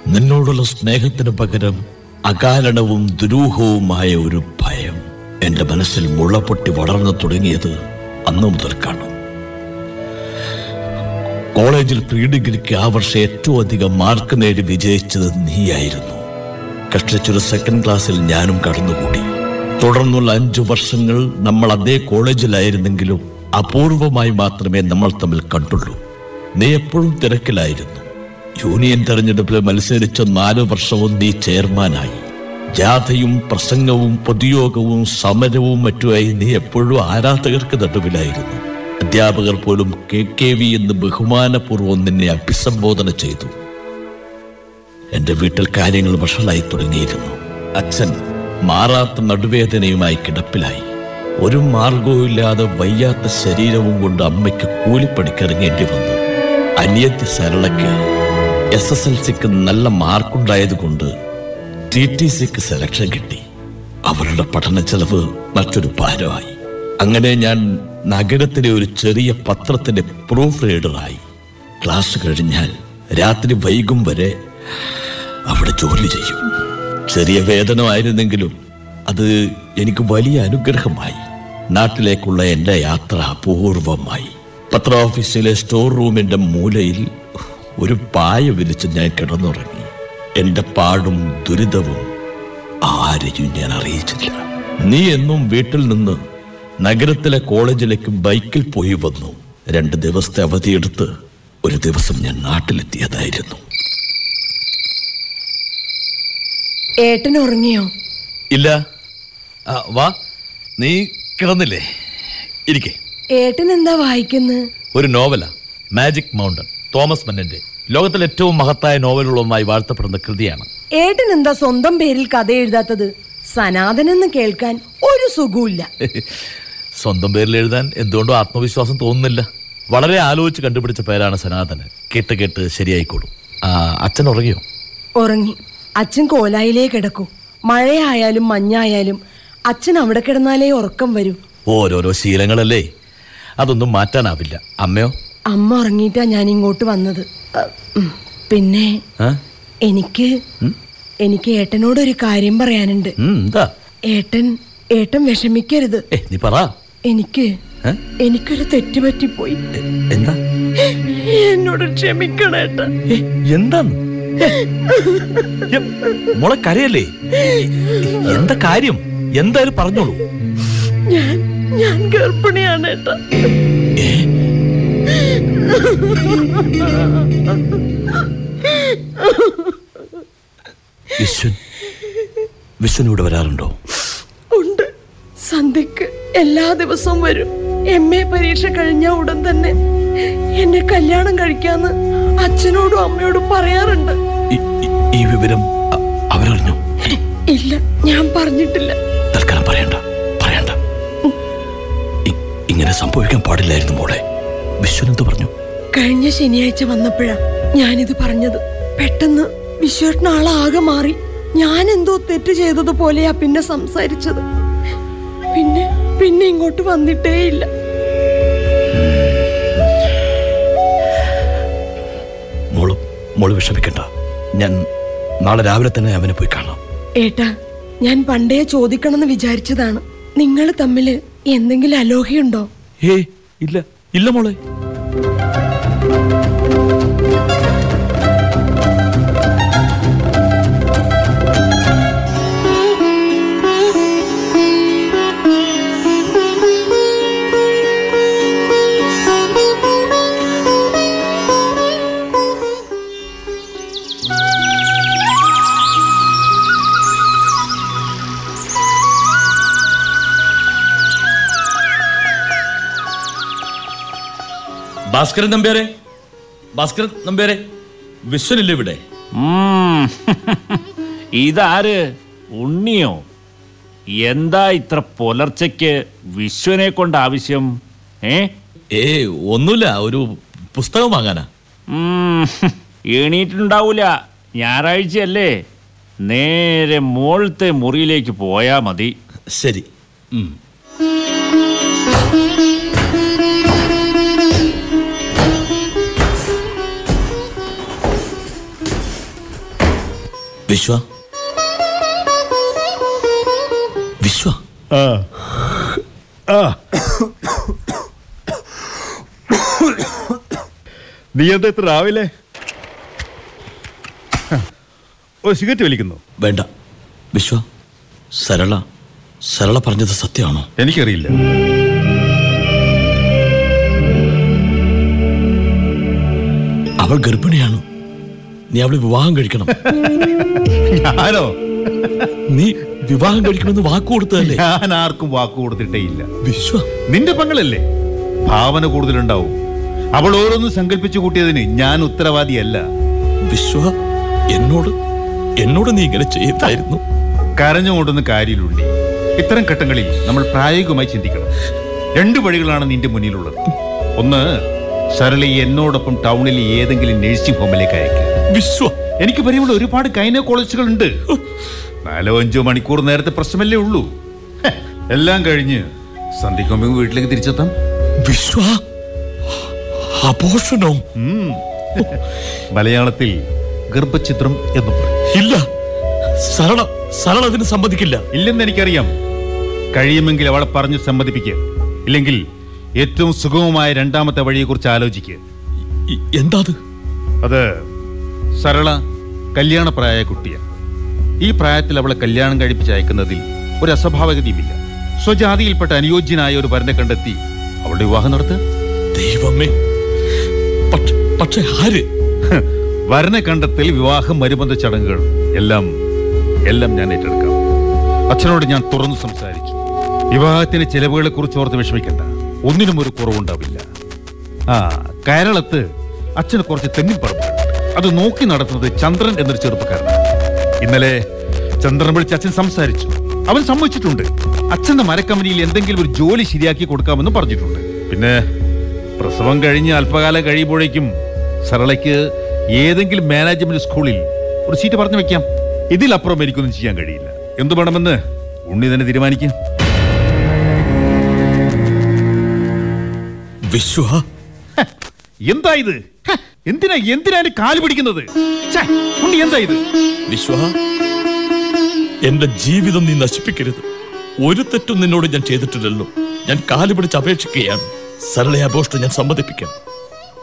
നിന്നോടുള്ള സ്നേഹത്തിന് പകരം അകാരണവും ദുരൂഹവുമായ ഒരു ഭയം എന്റെ മനസ്സിൽ മുളപൊട്ടി വളർന്നു തുടങ്ങിയത് മുതൽ കാണും കോളേജിൽ പ്രീ ഡിഗ്രിക്ക് ആ വർഷം ഏറ്റവും അധികം മാർക്ക് നേടി വിജയിച്ചത് നീയായിരുന്നു. കഷ്ടിച്ചൊരു സെക്കൻഡ് ക്ലാസ്സിൽ ഞാനും കടന്നുകൂടി. തുടർന്നുള്ള അഞ്ചു വർഷങ്ങൾ നമ്മൾ അതേ കോളേജിലായിരുന്നെങ്കിലും അപൂർവമായി മാത്രമേ നമ്മൾ തമ്മിൽ കണ്ടുള്ളൂ. നീ എപ്പോഴും തിരക്കിലായിരുന്നു. യൂണിയൻ തെരഞ്ഞെടുപ്പിൽ മത്സരിച്ച നാലു വർഷവും നീ ചെയർമാനായി. ജാഥയും പ്രസംഗവും പൊതുയോഗവും സമരവും മറ്റുമായി നീ എപ്പോഴും ആരാധകർക്ക് നടുവിലായിരുന്നു. അധ്യാപകർ പോലും കെ കെ വി എന്ന് ബഹുമാനപൂർവം നിന്നെ അഭിസംബോധന ചെയ്തു. എന്റെ വീട്ടിൽ കാര്യങ്ങൾ വഷളായി തുടങ്ങിയിരുന്നു. അച്ഛൻ മാറാത്ത നടുവേദനയുമായി കിടപ്പിലായി. ഒരു മാർഗവുമില്ലാതെ വയ്യാത്ത ശരീരവും കൊണ്ട് അമ്മയ്ക്ക് കൂലിപ്പണിക്കിറങ്ങേണ്ടി വന്നു. അനിയത്തി സരളയ്ക്ക് എസ് എസ് എൽ സിക്ക് നല്ല മാർക്കുണ്ടായതുകൊണ്ട് ടി ടി സിക്ക് സെലക്ഷൻ കിട്ടി. അവരുടെ പഠന ചെലവ് മറ്റൊരു ഭാരമായി. അങ്ങനെ ഞാൻ നഗരത്തിലെ ഒരു ചെറിയ പത്രത്തിന്റെ പ്രൂഫ് റീഡറായി ക്ലാസ് കഴിഞ്ഞാൽ രാത്രി വൈകും വരെ അവിടെ ജോലി ചെയ്യും. ചെറിയ വേതനമായിരുന്നെങ്കിലും അത് എനിക്ക് വലിയ അനുഗ്രഹമായി. നാട്ടിലേക്കുള്ള എന്റെ യാത്ര അപൂർവമായി. പത്ര ഓഫീസിലെ സ്റ്റോർ റൂമിന്റെ മൂലയിൽ ഒരു പായ വിരിച്ച് ഞാൻ കിടന്നുറങ്ങി. എന്റെ പാടും ദുരിതവും ആരെയും ഞാൻ അറിയിച്ചില്ല. നീ എന്നും വീട്ടിൽ നിന്ന് നഗരത്തിലെ കോളേജിലേക്ക് ബൈക്കിൽ പോയി വന്നു. രണ്ട് ദിവസത്തെ അവധിയെടുത്ത് ഒരു ദിവസം ഞാൻ നാട്ടിലെത്തിയതായിരുന്നു. ഏട്ടൻ ഉറങ്ങിയോ? ഇല്ല. ആ, വാ. നീ കിടന്നില്ലേ? ഇരിക്കേ. ഏട്ടൻ എന്താ വായിക്കുന്നത് ഒരു നോവലാ മാജിക് മൗണ്ടൻ തോമസ് മന്നന്റെ. ലോകത്തിലെ ഏറ്റവും മഹത്തായ നോവലുകളുമായി വാഴ്ത്തപ്പെടുന്ന കൃതിയാണ്. ഏട്ടൻ എന്താ സ്വന്തം പേരിൽ കഥ എഴുതാത്തത്? സനാതനെന്ന് കേൾക്കാൻ ഒരു സുഖമില്ല [LAUGHS] സ്വന്തം പേരിൽ എഴുതാൻ എന്തുകൊണ്ടും ആത്മവിശ്വാസം തോന്നുന്നില്ല. വളരെ ആലോചിച്ച് കണ്ടുപിടിച്ച പേരാണ് സനാതന്. കേട്ട് കേട്ട് ശരിയായിക്കോളും. അച്ഛൻ ഉറങ്ങിയോ? ഉറങ്ങി. അച്ഛൻ കോലായിലേ കിടക്കൂ. മഴയായാലും മഞ്ഞായാലും അച്ഛൻ അവിടെ കിടന്നാലേ ഉറക്കം വരൂ. ഓരോരോ ശീലങ്ങളല്ലേ? അതൊന്നും മാറ്റാനാവില്ല. അമ്മയോ? അമ്മ ഉറങ്ങിയിട്ടാ ഞാൻ ഇങ്ങോട്ട് വന്നത് പിന്നെ എനിക്ക് എനിക്ക് ഏട്ടനോട് ഒരു കാര്യം പറയാനുണ്ട്. എന്താ? ഏട്ടൻ ഏട്ടൻ വിഷമിക്കരുത്. നീ പറ. എനിക്ക്? എനിക്കൊരു തെറ്റ് പറ്റിപ്പോയി എന്താ? എന്നോട് ക്ഷമിക്കണേട്ട ഏ, മോളെ കരയല്ലേ? എന്താ കാര്യം? എന്തായാലും പറഞ്ഞോളൂ. ഞാൻ ഞാൻ ഗർഭിണിയാണ് ഏട്ടാ. വിശ്വൻ വിശ്വൻ ഇവിടെ വരാറുണ്ടോ? ഉണ്ട്. സന്ധ്യക്ക് എല്ലാ ദിവസവും വരും. എം എ പരീക്ഷ കഴിഞ്ഞ ഉടൻ തന്നെ എന്നെ കല്യാണം കഴിക്കാന്ന് അച്ഛനോടും അമ്മയോടും പറയാറുണ്ട്. ഈ- വിവരം അവരറിഞ്ഞു? ഇല്ല ഞാൻ പറഞ്ഞിട്ടില്ല. തൽക്കാലം പറയണ്ട. ഇങ്ങനെ സംഭവിക്കാൻ പാടില്ലായിരുന്നു മോളെ. വിശ്വനന്ദ് പറഞ്ഞു? കഴിഞ്ഞ ശനിയാഴ്ച വന്നപ്പോഴാ ഞാനിത് പറഞ്ഞത്. പെട്ടെന്ന് വിശ്വേട്ടൻ ആളാകെ മാറി. ഞാൻ എന്തോ തെറ്റ് ചെയ്തതുപോലെയാ പിന്നെ സംസാരിച്ചത്. പിന്നെ പിന്നെ ഇങ്ങോട്ട് വന്നിട്ടേയില്ല. മോൾ മോൾ വിഷമിക്കണ്ട. ഞാൻ നാളെ രാവിലെ തന്നെ അവനെ പോയി കാണാം. ഏട്ടാ ഞാൻ പണ്ടേ ചോദിക്കണമെന്ന് വിചാരിച്ചതാണ്. നിങ്ങൾ തമ്മിൽ എന്തെങ്കിലും അലോഹയുണ്ടോ? ഏയ് ഇല്ല. ഇല്ല മോളെ. ഭാസ്കരൻ നമ്പ്യാരെ? ഭാസ്കരൻ നമ്പ്യാരെ വിശ്വനില്ല ഇവിടെ. ഇതാര്? ഉണ്ണിയോ? എന്താ ഇത്ര പുലർച്ചയ്ക്ക് വിശ്വനെ കൊണ്ട് ആവശ്യം? ഏ? ഏ ഒന്നുമില്ല ഒരു പുസ്തകം വാങ്ങാനാ. എണീറ്റുണ്ടാവൂല ഞായറാഴ്ചയല്ലേ. നേരെ മോളത്തെ മുറിയിലേക്ക് പോയാ മതി. ശരി. വിശ്വ? വിശ്വ? ആ. ആ. നീ എന്താ ഇത്ര രാവിലെ? ഒരു സിഗരറ്റ് വലിക്കുന്നു. വേണ്ട. വിശ്വ സരള സരള പറഞ്ഞത് സത്യമാണോ? എനിക്കറിയില്ല. അവൾ ഗർഭിണിയാണ്. നീ അവളെ വിവാഹം കഴിക്കണം. ഞാനോ? നീ വിവാഹം കഴിക്കണമെന്ന് വാക്ക് കൊടുത്തതല്ലേ? ഞാൻ ആർക്കും വാക്ക് കൊടുത്തിട്ടേ ഇല്ല. വിശ്വ. നിന്റെ പങ്ങളല്ലേ ഭാവന കൂടുതലുണ്ടാവും. അവൾ ഓരോന്നും സങ്കല്പിച്ചു കൂട്ടിയതിന് ഞാൻ ഉത്തരവാദിയല്ല. വിശ്വ എന്നോട് എന്നോട് നീ ഇങ്ങനെ ചെയ്തായിരുന്നു കരഞ്ഞുകൊണ്ടെന്ന് കാര്യമില്ലുണ്ടി ഇത്തരം ഘട്ടങ്ങളിൽ നമ്മൾ പ്രായോഗികമായി ചിന്തിക്കണം. രണ്ട് വഴികളാണ് നിന്റെ മുന്നിലുള്ളത്. ഒന്ന് സരളി എന്നോടൊപ്പം ടൗണിൽ ഏതെങ്കിലും നഴ്സിംഗ് ഹോമിലേക്ക് അയക്കുക വിശ്വ എനിക്ക് പരിചയമുള്ള ഒരുപാട് ഗൈന കോളേജുകൾ ഉണ്ട്. നാലോ അഞ്ചോ മണിക്കൂർ നേരത്തെ പ്രശ്നമല്ലേ ഉള്ളൂ. എല്ലാം കഴിഞ്ഞ് സന്ധിക്കുമ്പോ വീട്ടിലേക്ക് തിരിച്ചെത്താം. വിശ്വ അപോഷണോ. മലയാളത്തിൽ ഗർഭചിത്രം എന്ന് പറയും. ഇല്ല സരള സരള അതിന് സമ്മതിക്കില്ല. ഇല്ലെന്ന് എനിക്കറിയാം. കഴിയുമെങ്കിൽ അവളെ പറഞ്ഞ് സമ്മതിപ്പിക്കുക ഇല്ലെങ്കിൽ ഏറ്റവും സുഗമമായ രണ്ടാമത്തെ വഴിയെക്കുറിച്ച് ആലോചിക്കുക എന്താ അത് സരള കല്യാണപ്രായ കുട്ടിയാണ് ഈ പ്രായത്തിൽ അവളെ കല്യാണം കഴിപ്പിച്ച് അയക്കുന്നതിൽ ഒരു അസ്വാഭാവികതയുമില്ല. സ്വജാതിയിൽപ്പെട്ട അനുയോജ്യനായ ഒരു വരനെ കണ്ടെത്തി അവളുടെ വിവാഹം നടത്തുക ദൈവമേ. പക്ഷ- ആര്? വരനെ കണ്ടെത്തൽ വിവാഹം അനുബന്ധ ചടങ്ങുകൾ എല്ലാം എല്ലാം ഞാൻ ഏറ്റെടുക്കാം. അച്ഛനോട് ഞാൻ തുറന്നു സംസാരിച്ചു. വിവാഹത്തിന് ചെലവുകളെ കുറിച്ച് ഓർത്ത് വിഷമിക്കണ്ട. ഒന്നിനും ഒരു കുറവുണ്ടാവില്ല. ആ കേരളത്ത് അച്ഛന് കുറച്ച് തെങ്ങിൻ പറമ്പുണ്ട് അത് നോക്കി നടത്തുന്നത് ചന്ദ്രൻ എന്നൊരു ചെറുപ്പക്കാരനാണ്. ഇന്നലെ ചന്ദ്രൻ വിളിച്ച് അച്ഛൻ സംസാരിച്ചു. അവൻ സമ്മതിച്ചിട്ടുണ്ട്. അച്ഛന്റെ മരക്കമ്പനിയിൽ എന്തെങ്കിലും ഒരു ജോലി ശരിയാക്കി കൊടുക്കാമെന്ന് പറഞ്ഞിട്ടുണ്ട്. പിന്നെ പ്രസവം കഴിഞ്ഞ് അല്പകാലം കഴിയുമ്പോഴേക്കും സരളയ്ക്ക് ഏതെങ്കിലും മാനേജ്മെന്റ് സ്കൂളിൽ ഒരു സീറ്റ് പറഞ്ഞു വെക്കാം. ഇതിലപ്പുറം എനിക്കൊന്നും ചെയ്യാൻ കഴിയില്ല. എന്തു വേണമെന്ന് ഉണ്ണി തന്നെ തീരുമാനിക്കും. വിശ്വ. എന്താ ഇത്? എന്തിനാ എന്തിനാ എന്റെ കാൽ പിടിക്കുന്നത്? ഉണ്ണി എന്താ ഇത്? വിശ്വ എന്റെ ജീവിതം നീ നശിപ്പിക്കരുത്. ഒരു തെറ്റും നിന്നോട് ഞാൻ ചെയ്തിട്ടില്ലല്ലോ. ഞാൻ കാൽ പിടിച്ച് അപേക്ഷിക്കുകയാണ്. സരളെ അപോഷ്ടം ഞാൻ സമ്മതിപ്പിക്കാം.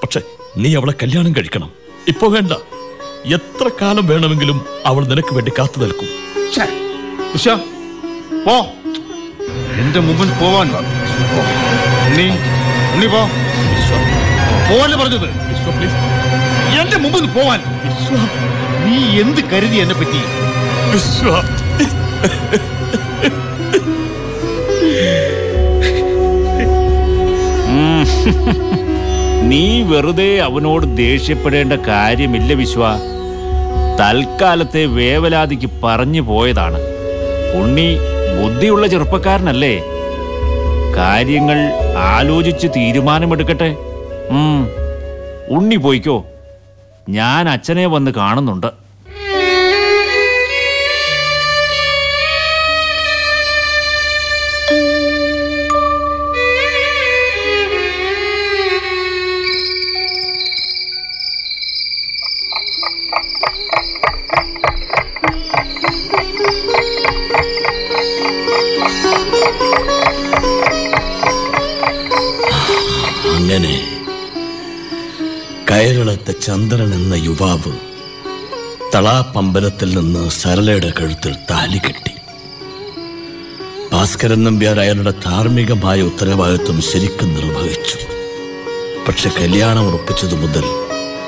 പക്ഷെ നീ അവളെ കല്യാണം കഴിക്കണം. ഇപ്പൊ വേണ്ട. എത്ര കാലം വേണമെങ്കിലും അവൾ നിനക്ക് വേണ്ടി കാത്തു നിൽക്കും. എന്റെ മുമ്പിൽ പോവാൻ. ഉണ്ണി ഉണ്ണി പോ പോവല്ലേ പറഞ്ഞത് എന്റെ മുമ്പിൽ പോവാൻ. നീ എന്ത് കരുതി എന്നെ പറ്റി? വിശ്വ. നീ വെറുതെ അവനോട് ദേഷ്യപ്പെടേണ്ട കാര്യമില്ല വിശ്വ. തൽക്കാലത്തെ വേവലാതിക്ക് പറഞ്ഞു പോയതാണ്. ഉണ്ണി ബുദ്ധിയുള്ള ചെറുപ്പക്കാരനല്ലേ. കാര്യങ്ങൾ ആലോചിച്ച് തീരുമാനമെടുക്കട്ടെ? ഉം. ഉണ്ണി പോയിക്കോ. ഞാൻ അച്ഛനെ വന്ന് കാണുന്നുണ്ട്. കയറിളത്തെ ചന്ദ്രൻ എന്ന യുവാവ് തളാപ്പമ്പലത്തിൽ നിന്ന് സരളയുടെ കഴുത്തിൽ താലി കെട്ടി. ഭാസ്കരൻ നമ്പ്യാർ അയാളുടെ ധാർമ്മികമായ ഉത്തരവാദിത്വം ശരിക്കും നിർവഹിച്ചു. പക്ഷെ കല്യാണം ഉറപ്പിച്ചതു മുതൽ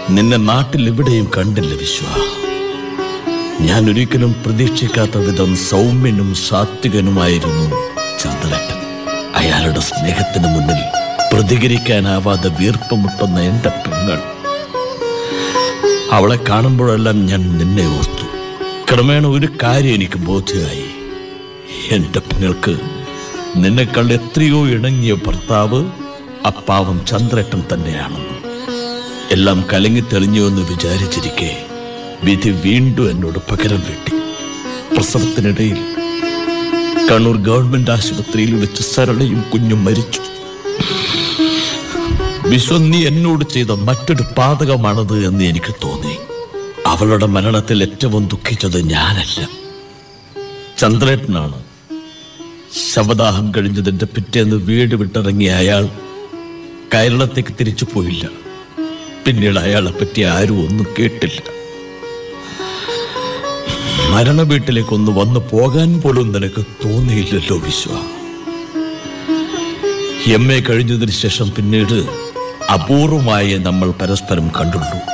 നിന്നെ നാട്ടിൽ എവിടെയും കണ്ടില്ല വിശ്വാ. ഞാൻ ഒരിക്കലും പ്രതീക്ഷിക്കാത്ത വിധം സൗമ്യനും സാത്വികനുമായിരുന്നു ചന്ദ്രട്ടൻ. അയാളുടെ സ്നേഹത്തിന് മുന്നിൽ പ്രതികരിക്കാനാവാതെ വീർപ്പുമുട്ടുന്ന എന്റെ പെങ്ങൾ അവളെ കാണുമ്പോഴെല്ലാം ഞാൻ നിന്നെ ഓർത്തു. ക്രമേണ ഒരു കാര്യം എനിക്ക് ബോധ്യമായി. എന്റെ നിന്നെ നിന്നെക്കാൾ എത്രയോ ഇണങ്ങിയ ഭർത്താവ് അപ്പാവം ചന്ദ്രട്ടൻ തന്നെയാണെന്ന്. എല്ലാം കലങ്ങി തെളിഞ്ഞു എന്ന് വിചാരിച്ചിരിക്കെ വിധി വീണ്ടും എന്നോട് പകരം വെട്ടി. പ്രസവത്തിനിടയിൽ കണ്ണൂർ ഗവൺമെന്റ് ആശുപത്രിയിൽ വെച്ച് സരളയും കുഞ്ഞും മരിച്ചു. വിശ്വം നീ എന്നോട് ചെയ്ത മറ്റൊരു പാതകമാണത് എന്ന് എനിക്ക് തോന്നി. അവളുടെ മരണത്തിൽ ഏറ്റവും ദുഃഖിച്ചത് ഞാനല്ല. ചന്ദ്രേട്ടനാണ്. ശവദാഹം കഴിഞ്ഞതിന്റെ പിറ്റേന്ന് വീട് വിട്ടിറങ്ങിയ അയാൾ കേരളത്തേക്ക് തിരിച്ചു പോയില്ല. പിന്നീട് അയാളെ പറ്റി ആരും ഒന്നും കേട്ടില്ല. മരണ വീട്ടിലേക്കൊന്ന് വന്നു പോകാൻ പോലും നിനക്ക് തോന്നിയില്ലല്ലോ വിശ്വ. എം എ കഴിഞ്ഞതിന് ശേഷം പിന്നീട് അപൂർവമായി നമ്മൾ പരസ്പരം കണ്ടുള്ളൂ.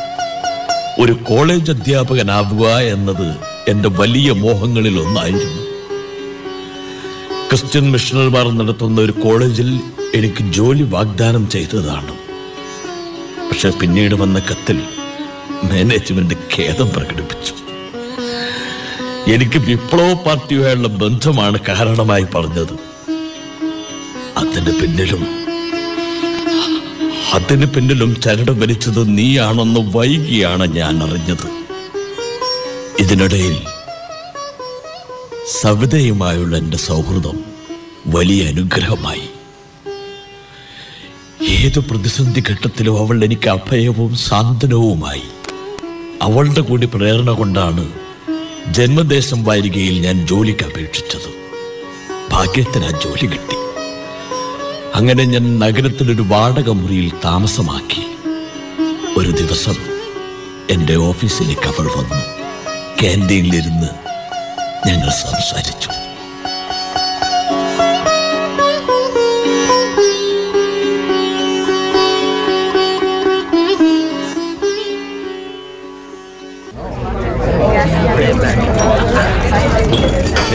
ഒരു കോളേജ് അധ്യാപകനാവുക എന്നത് എന്റെ വലിയ മോഹങ്ങളിൽ ഒന്നായിരുന്നു. ക്രിസ്ത്യൻ മിഷണറിമാർ നടത്തുന്ന ഒരു കോളേജിൽ എനിക്ക് ജോലി വാഗ്ദാനം ചെയ്തതാണ്. പക്ഷെ പിന്നീട് വന്ന കത്തിൽ മാനേജ്മെന്റ് ഖേദം പ്രകടിപ്പിച്ചു. എനിക്ക് വിപ്ലവ പാർട്ടിയുമായുള്ള ബന്ധമാണ് കാരണമായി പറഞ്ഞത്. അതിന് പിന്നിലും അതിന് പിന്നിലും ചരട് വലിച്ചത് നീയാണെന്ന് വൈകിയാണ് ഞാൻ അറിഞ്ഞത്. ഇതിനിടയിൽ സവിതയുമായുള്ള എന്റെ സൗഹൃദം വലിയ അനുഗ്രഹമായി. ഏത് പ്രതിസന്ധി ഘട്ടത്തിലും അവൾ എനിക്ക് അഭയവും സാന്ത്വനവുമായി. അവളുടെ കൂടി പ്രേരണ കൊണ്ടാണ് ജന്മദേശം വാരികയിൽ ഞാൻ ജോലിക്ക് അപേക്ഷിച്ചത്. ഭാഗ്യത്തിന് ആ ജോലി കിട്ടി. അങ്ങനെ ഞാൻ നഗരത്തിലൊരു വാടക മുറിയിൽ താമസമാക്കി. ഒരു ദിവസം എന്റെ ഓഫീസിലേക്ക് അവൾ വന്നു. ക്യാന്റീനിലിരുന്ന് ഞങ്ങൾ സംസാരിച്ചു.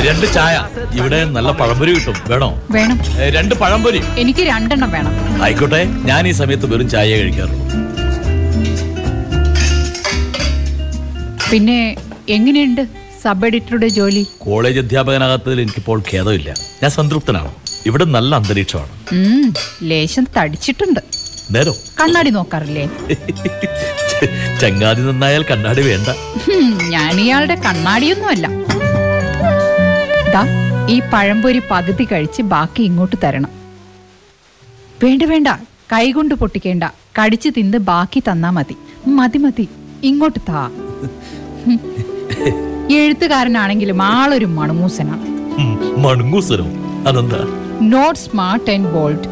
രണ്ട് ചായ. ഇവിടെ നല്ല പഴംപൊരി കിട്ടും. വേണോ? വേണം. ഏ, രണ്ട് പഴംപൊരി. എനിക്ക് രണ്ടെണ്ണം വേണം. ആയിക്കോട്ടെ. ഞാൻ ഈ സമയത്ത് വെറും ചായ കഴിക്കാറുള്ളൂ. പിന്നെ എങ്ങനെയുണ്ട് സബ് എഡിറ്ററുടെ ജോലി? കോളേജ് അധ്യാപകനാകാത്തതിൽ എനിക്കിപ്പോൾ ഖേദമില്ല. ഞാൻ സംതൃപ്തനാണ്. ഇവിടെ നല്ല അന്തരീക്ഷമാണ്. ഉം, ലേശം തടിച്ചിട്ടുണ്ട്. നേരോ? കണ്ണാടി നോക്കാറില്ലേ? ചങ്ങാതി നന്നായാൽ കണ്ണാടി വേണ്ട. ഹും, ഞാൻ ഇയാളുടെ കണ്ണാടിയൊന്നുമല്ല. ദാ ഈ പഴംപൊരി പകുതി കഴിച്ച് ബാക്കി ഇങ്ങോട്ട് തരണം. വേണ്ട വേണ്ട കൈകൊണ്ട് പൊട്ടിക്കേണ്ട. കടിച്ചു തിന്ന് ബാക്കി തന്നാ മതി. മതി മതി ഇങ്ങോട്ട് താ. എഴുത്തുകാരനാണെങ്കിലും ആളൊരു മണുമൂസനാണ്. മണുങ്ങൂസനോ അതെന്താ? നോട്ട് സ്മാർട്ട് ആൻഡ് ബോൾഡ്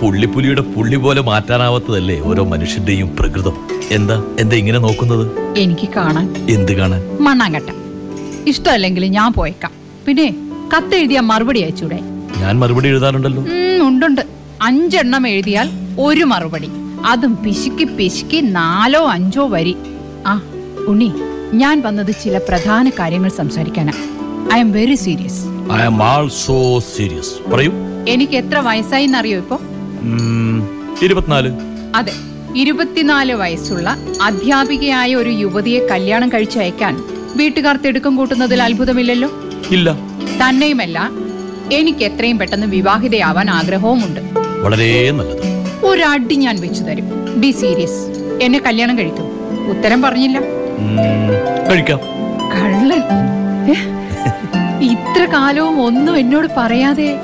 പുള്ളിപ്പുലിയുടെ പുള്ളി പോലെ മാറ്റാനാവാത്തതല്ലേ ഓരോ മനുഷ്യന്റെയും പ്രകൃതം. എന്താ എന്താ ഇങ്ങനെ നോക്കുന്നത്? എനിക്ക് കാണാൻ. എന്ത് കാണാൻ? മണ്ണാങ്കട്ട. ഇഷ്ടമല്ലെങ്കിൽ ഞാൻ പോയേക്കാം. പിന്നെ കത്തെഴുതിയ മറുപടി അയച്ചൂടെ? ഞാൻ മറുപടി എഴുതാറുണ്ടല്ലോ. ഉണ്ടുണ്ട്. അഞ്ചെണ്ണം എഴുതിയാൽ ഒരു മറുപടി. അതും പിശുക്കി പിശുക്കി നാലോ അഞ്ചോ വരി. ആ ഉണ്ണി ഞാൻ വന്നത് ചില പ്രധാന കാര്യങ്ങൾ സംസാരിക്കാനാ. I'm very serious I also serious പറയൂ. എനിക്ക് എത്ര വയസ്സായി എന്നറിയോ ഇപ്പൊ ഇരുപത്തിനാല്. അതെ ഇരുപത്തിനാല് വയസ്സുള്ള അധ്യാപികയായ ഒരു യുവതിയെ കല്യാണം കഴിച്ചയക്കാൻ വീട്ടുകാർ തിടുക്കം കൂട്ടുന്നതിൽ അത്ഭുതമില്ലല്ലോ? ഇല്ല. തന്നെയുമല്ല എനിക്ക് എത്രയും പെട്ടെന്ന് വിവാഹിതയാവാൻ ആഗ്രഹവുമുണ്ട്. വളരെ നല്ലത്. ഒരടി ഞാൻ വെച്ചു തരും. ബി സീരിയസ് എന്നെ കല്യാണം കഴിക്കും. ഉത്തരം പറഞ്ഞില്ല. കഴിക്കാം. കള്ളൻ. ഇത്ര കാലവും ഒന്നും എന്നോട് പറയാതെ